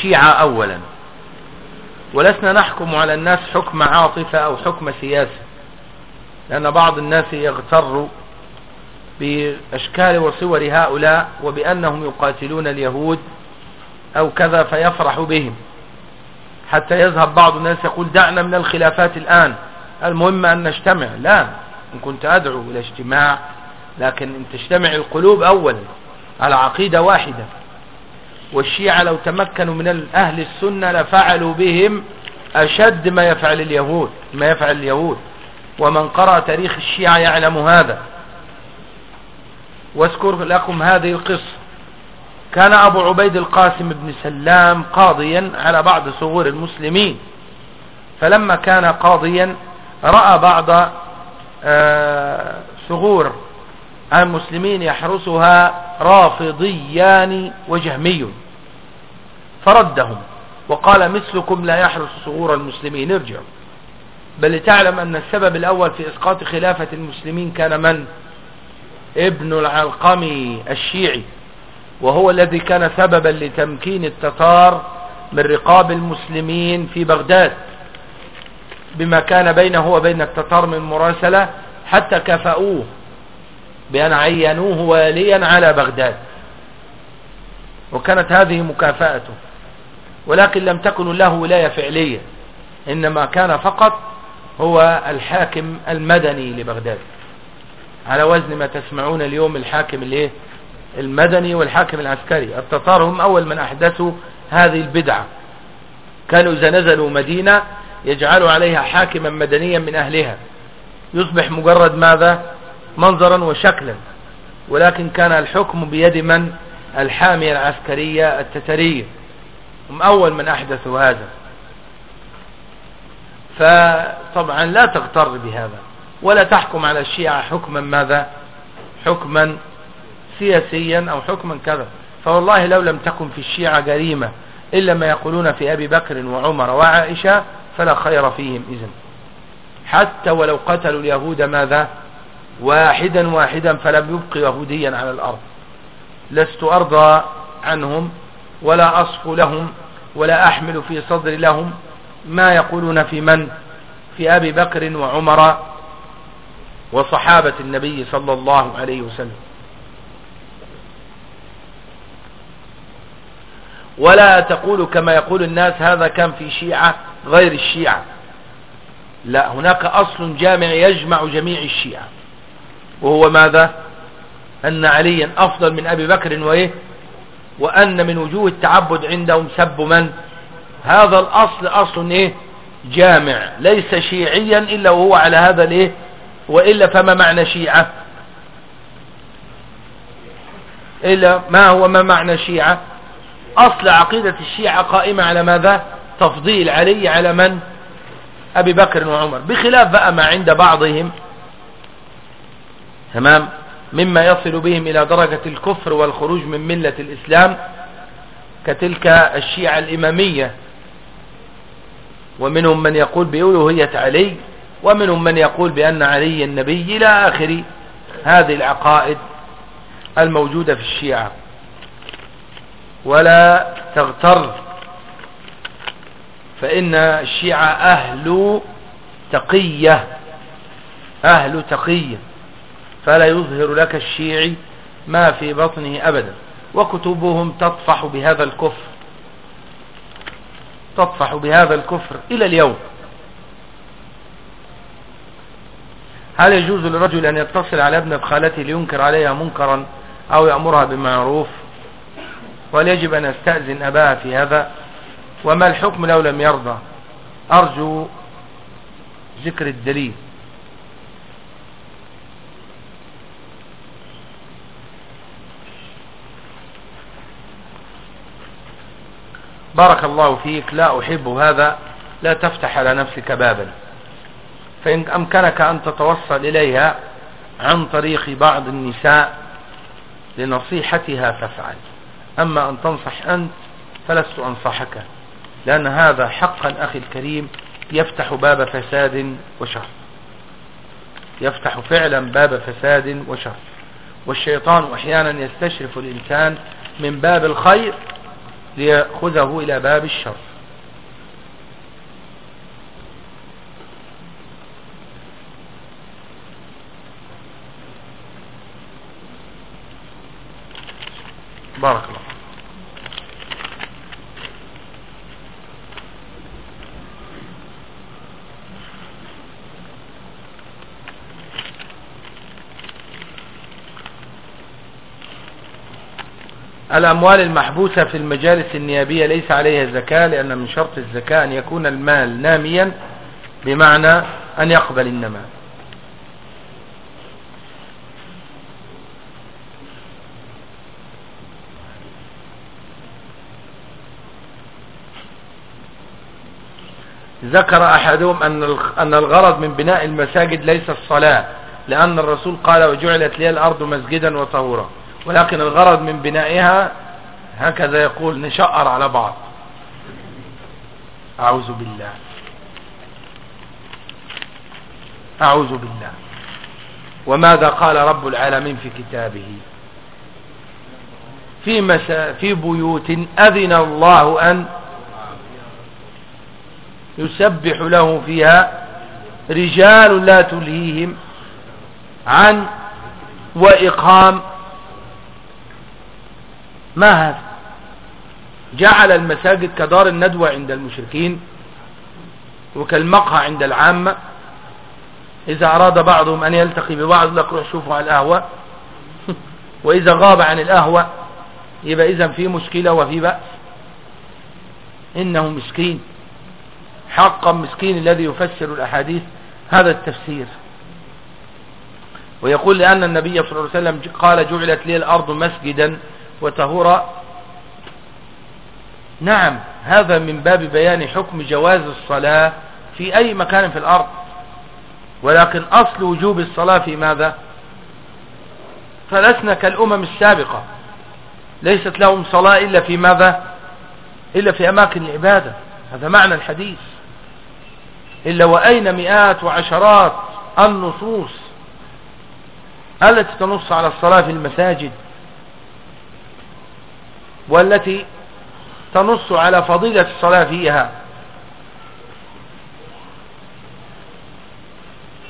شيعة أولا. ولسنا نحكم على الناس حكم عاطفة أو حكم سياسة لأن بعض الناس يغتر بأشكال وصور هؤلاء وبأنهم يقاتلون اليهود أو كذا فيفرح بهم. حتى يذهب بعض الناس يقول دعنا من الخلافات الآن. المهم أن نجتمع. لا إن كنت أدعو إلى اجتماع لكن إن تجتمع القلوب اولا على عقيدة واحدة. والشيعة لو تمكنوا من أهل السنة لفعلوا بهم أشد ما يفعل اليهود ما يفعل اليهود. ومن قرأ تاريخ الشيعة يعلم هذا. واذكر لكم هذه القصة. كان أبو عبيد القاسم بن سلام قاضيا على بعض صغور المسلمين. فلما كان قاضيا رأى بعض آه، صغور المسلمين يحرسها رافضيان وجهمي. فردهم وقال مثلكم لا يحرس صغور المسلمين. ارجعوا. بل تعلم أن السبب الأول في إسقاط خلافة المسلمين كان من؟ ابن العلقمي الشيعي وهو الذي كان سببا لتمكين التتار من رقاب المسلمين في بغداد بما كان بينه وبين التتار من مراسلة حتى كفأوه بأن عينوه واليا على بغداد. وكانت هذه مكافأته ولكن لم تكن له ولاية فعلية إنما كان فقط هو الحاكم المدني لبغداد. على وزن ما تسمعون اليوم الحاكم الايه؟ المدني والحاكم العسكري. التتار هم أول من أحدثوا هذه البدعة. كانوا إذا نزلوا مدينة يجعلوا عليها حاكما مدنيا من أهلها. يصبح مجرد ماذا؟ منظرا وشكلا. ولكن كان الحكم بيد من؟ الحامية العسكرية التترية هم أول من أحدثوا هذا. فطبعا لا تغتر بهذا. ولا تحكم على الشيعة حكما ماذا؟ حكما سياسيا أو حكما كذا. فوالله لو لم تكن في الشيعة جريمة إلا ما يقولون في أبي بكر وعمر وعائشة فلا خير فيهم إذن. حتى ولو قتلوا اليهود ماذا؟ واحدا واحدا فلم يبق يهوديا على الأرض. لست أرضى عنهم ولا أصف لهم ولا أحمل في صدر لهم ما يقولون في من؟ في أبي بكر وعمر وصحابة النبي صلى الله عليه وسلم. ولا تقول كما يقول الناس هذا كان في شيعة غير الشيعة. لا هناك أصل جامع يجمع جميع الشيعة. وهو ماذا؟ أن عليا أفضل من أبي بكر وإيه؟ وأن من وجوه التعبد عندهم سب من؟ هذا الأصل أصل إيه؟ جامع ليس شيعيا إلا وهو على هذا الإيه؟ وإلا فما معنى شيعة؟ إلا ما هو ما معنى شيعة؟ أصل عقيدة الشيعة قائمة على ماذا؟ تفضيل علي على من؟ أبي بكر وعمر بخلاف بقى ما عند بعضهم. تمام؟ مما يصل بهم إلى درجة الكفر والخروج من ملة الإسلام كتلك الشيعة الإمامية. ومنهم من يقول بألوهية علي ومنهم من يقول بأن علي النبي إلى آخر هذه العقائد الموجودة في الشيعة. ولا تغتر فإن الشيعة أهل تقية أهل تقية فلا يظهر لك الشيعي ما في بطنه أبدا. وكتبهم تطفح بهذا الكفر تطفح بهذا الكفر إلى اليوم. هل يجوز للرجل أن يتصل على ابنة خالته لينكر عليها منكرا أو يأمرها بمعروف؟ وهل يجب أن يستأذن أباها في هذا؟ وما الحكم لو لم يرضى؟ أرجو ذكر الدليل. بارك الله فيك لا أحب هذا لا تفتح على نفسك بابا. فإن أمكنك أن تتوصل إليها عن طريق بعض النساء لنصيحتها فافعل. أما أن تنصح أنت فلست أنصحك لأن هذا حقا أخي الكريم يفتح باب فساد وشر. يفتح فعلا باب فساد وشر. والشيطان أحيانا يستشرف الإنسان من باب الخير ليأخذه إلى باب الشر. بارك الله. الأموال المحبوسة في المجالس النيابية ليس عليها زكاة لأن من شرط الزكاة أن يكون المال ناميا بمعنى أن يقبل النماء ذكر أحدهم أن الغرض من بناء المساجد ليس الصلاة لأن الرسول قال وجعلت لي الأرض مسجدا وطهورا. ولكن الغرض من بنائها هكذا يقول نشأر على بعض. أعوذ بالله. أعوذ بالله. وماذا قال رب العالمين في كتابه؟ في, مسا في بيوت أذن الله أن يسبح له فيها رجال لا تلهيهم عن وإقام ما هذا؟ جعل المساجد كدار الندوة عند المشركين وكالمقهى عند العامة. إذا أراد بعضهم أن يلتقي ببعض لك روح شوفوا على القهوة. وإذا غاب عن القهوة يبقى إذا في مشكلة وفي بأس. إنه مسكين. حقا مسكين الذي يفسر الأحاديث هذا التفسير. ويقول لأن النبي صلى الله عليه وسلم قال جعلت لي الأرض مسجدا وتهورا نعم هذا من باب بيان حكم جواز الصلاة في أي مكان في الأرض. ولكن أصل وجوب الصلاة في ماذا؟ فلسنا كالأمم السابقة. ليست لهم صلاة إلا في ماذا؟ إلا في أماكن العبادة. هذا معنى الحديث. إلا وأين مئات وعشرات النصوص التي تنص على الصلاة في المساجد والتي تنص على فضيلة الصلاة فيها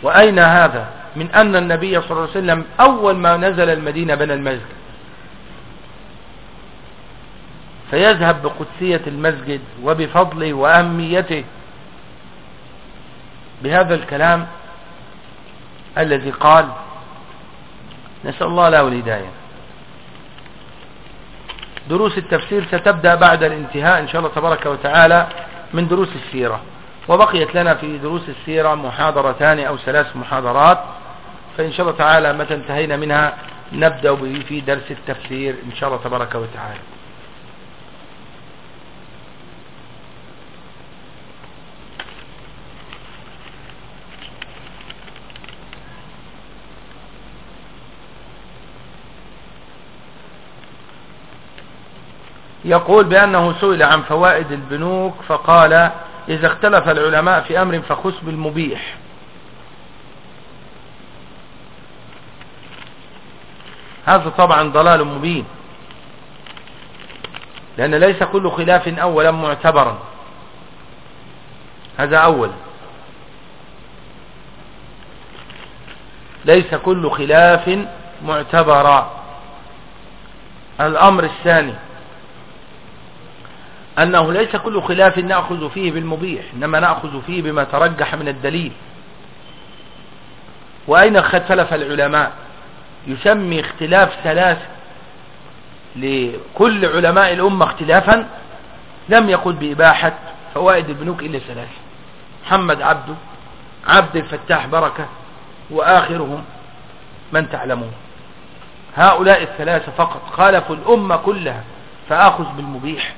وأين هذا؟ من أن النبي صلى الله عليه وسلم أول ما نزل المدينة بنى المسجد فيذهب بقدسية المسجد وبفضله وأهميته بهذا الكلام الذي قال نسأل الله له الهداية. دروس التفسير ستبدأ بعد الانتهاء إن شاء الله تبارك وتعالى من دروس السيرة. وبقيت لنا في دروس السيرة محاضرتان أو ثلاث محاضرات فإن شاء الله تعالى متى انتهينا منها نبدأ في درس التفسير إن شاء الله تبارك وتعالى. يقول بأنه سئل عن فوائد البنوك فقال إذا اختلف العلماء في أمر فخص بالمبيح. هذا طبعا ضلال مبين. لأن ليس كل خلاف أولا معتبرا. هذا أول. ليس كل خلاف معتبرا. الأمر الثاني. أنه ليس كل خلاف نأخذ فيه بالمبيح إنما نأخذ فيه بما ترجح من الدليل. وأين اختلف العلماء؟ يسمي اختلاف ثلاث لكل علماء الأمة اختلافا لم يقل بإباحة فوائد البنوك إلا ثلاثة. محمد عبده عبد الفتاح بركة وآخرهم من تعلمون. هؤلاء الثلاثة فقط خالفوا الأمة كلها فآخذ بالمبيح.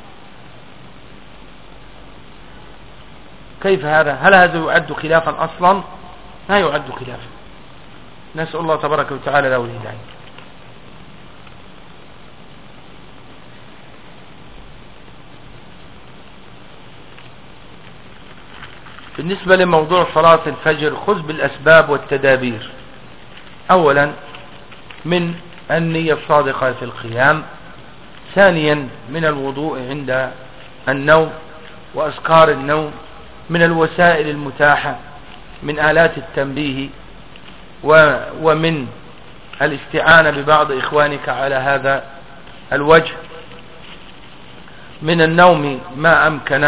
كيف هذا؟ هل هذا يعد خلافا أصلا؟ لا يعد خلافا. نسأل الله تبارك وتعالى له الهداية. بالنسبة لموضوع صلاة الفجر خذ بالأسباب والتدابير. أولا من النية الصادقة في القيام. ثانيا من الوضوء عند النوم وأسكار النوم. من الوسائل المتاحة من آلات التنبيه ومن الاستعانة ببعض إخوانك على هذا الوجه. من النوم ما أمكن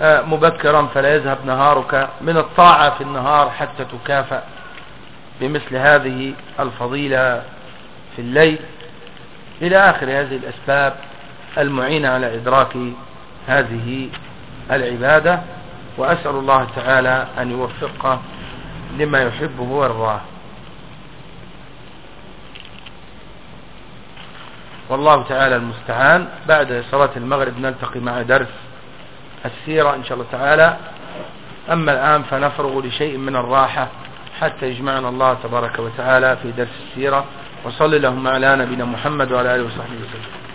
آه، مبكرا فلا يذهب نهارك. من الطاعة في النهار حتى تكافأ. بمثل هذه الفضيلة في الليل. إلى آخر هذه الأسباب المعينة على إدراك هذه العبادة وأسأل الله تعالى أن يوفقه لما يحبه ويرضاه. والله تعالى المستعان. بعد صلاة المغرب نلتقي مع درس السيرة إن شاء الله تعالى. أما الآن فنفرغ لشيء من الراحة حتى يجمعنا الله تبارك وتعالى في درس السيرة. وصل اللهم على نبينا محمد وعلى آله وصحبه وسلم.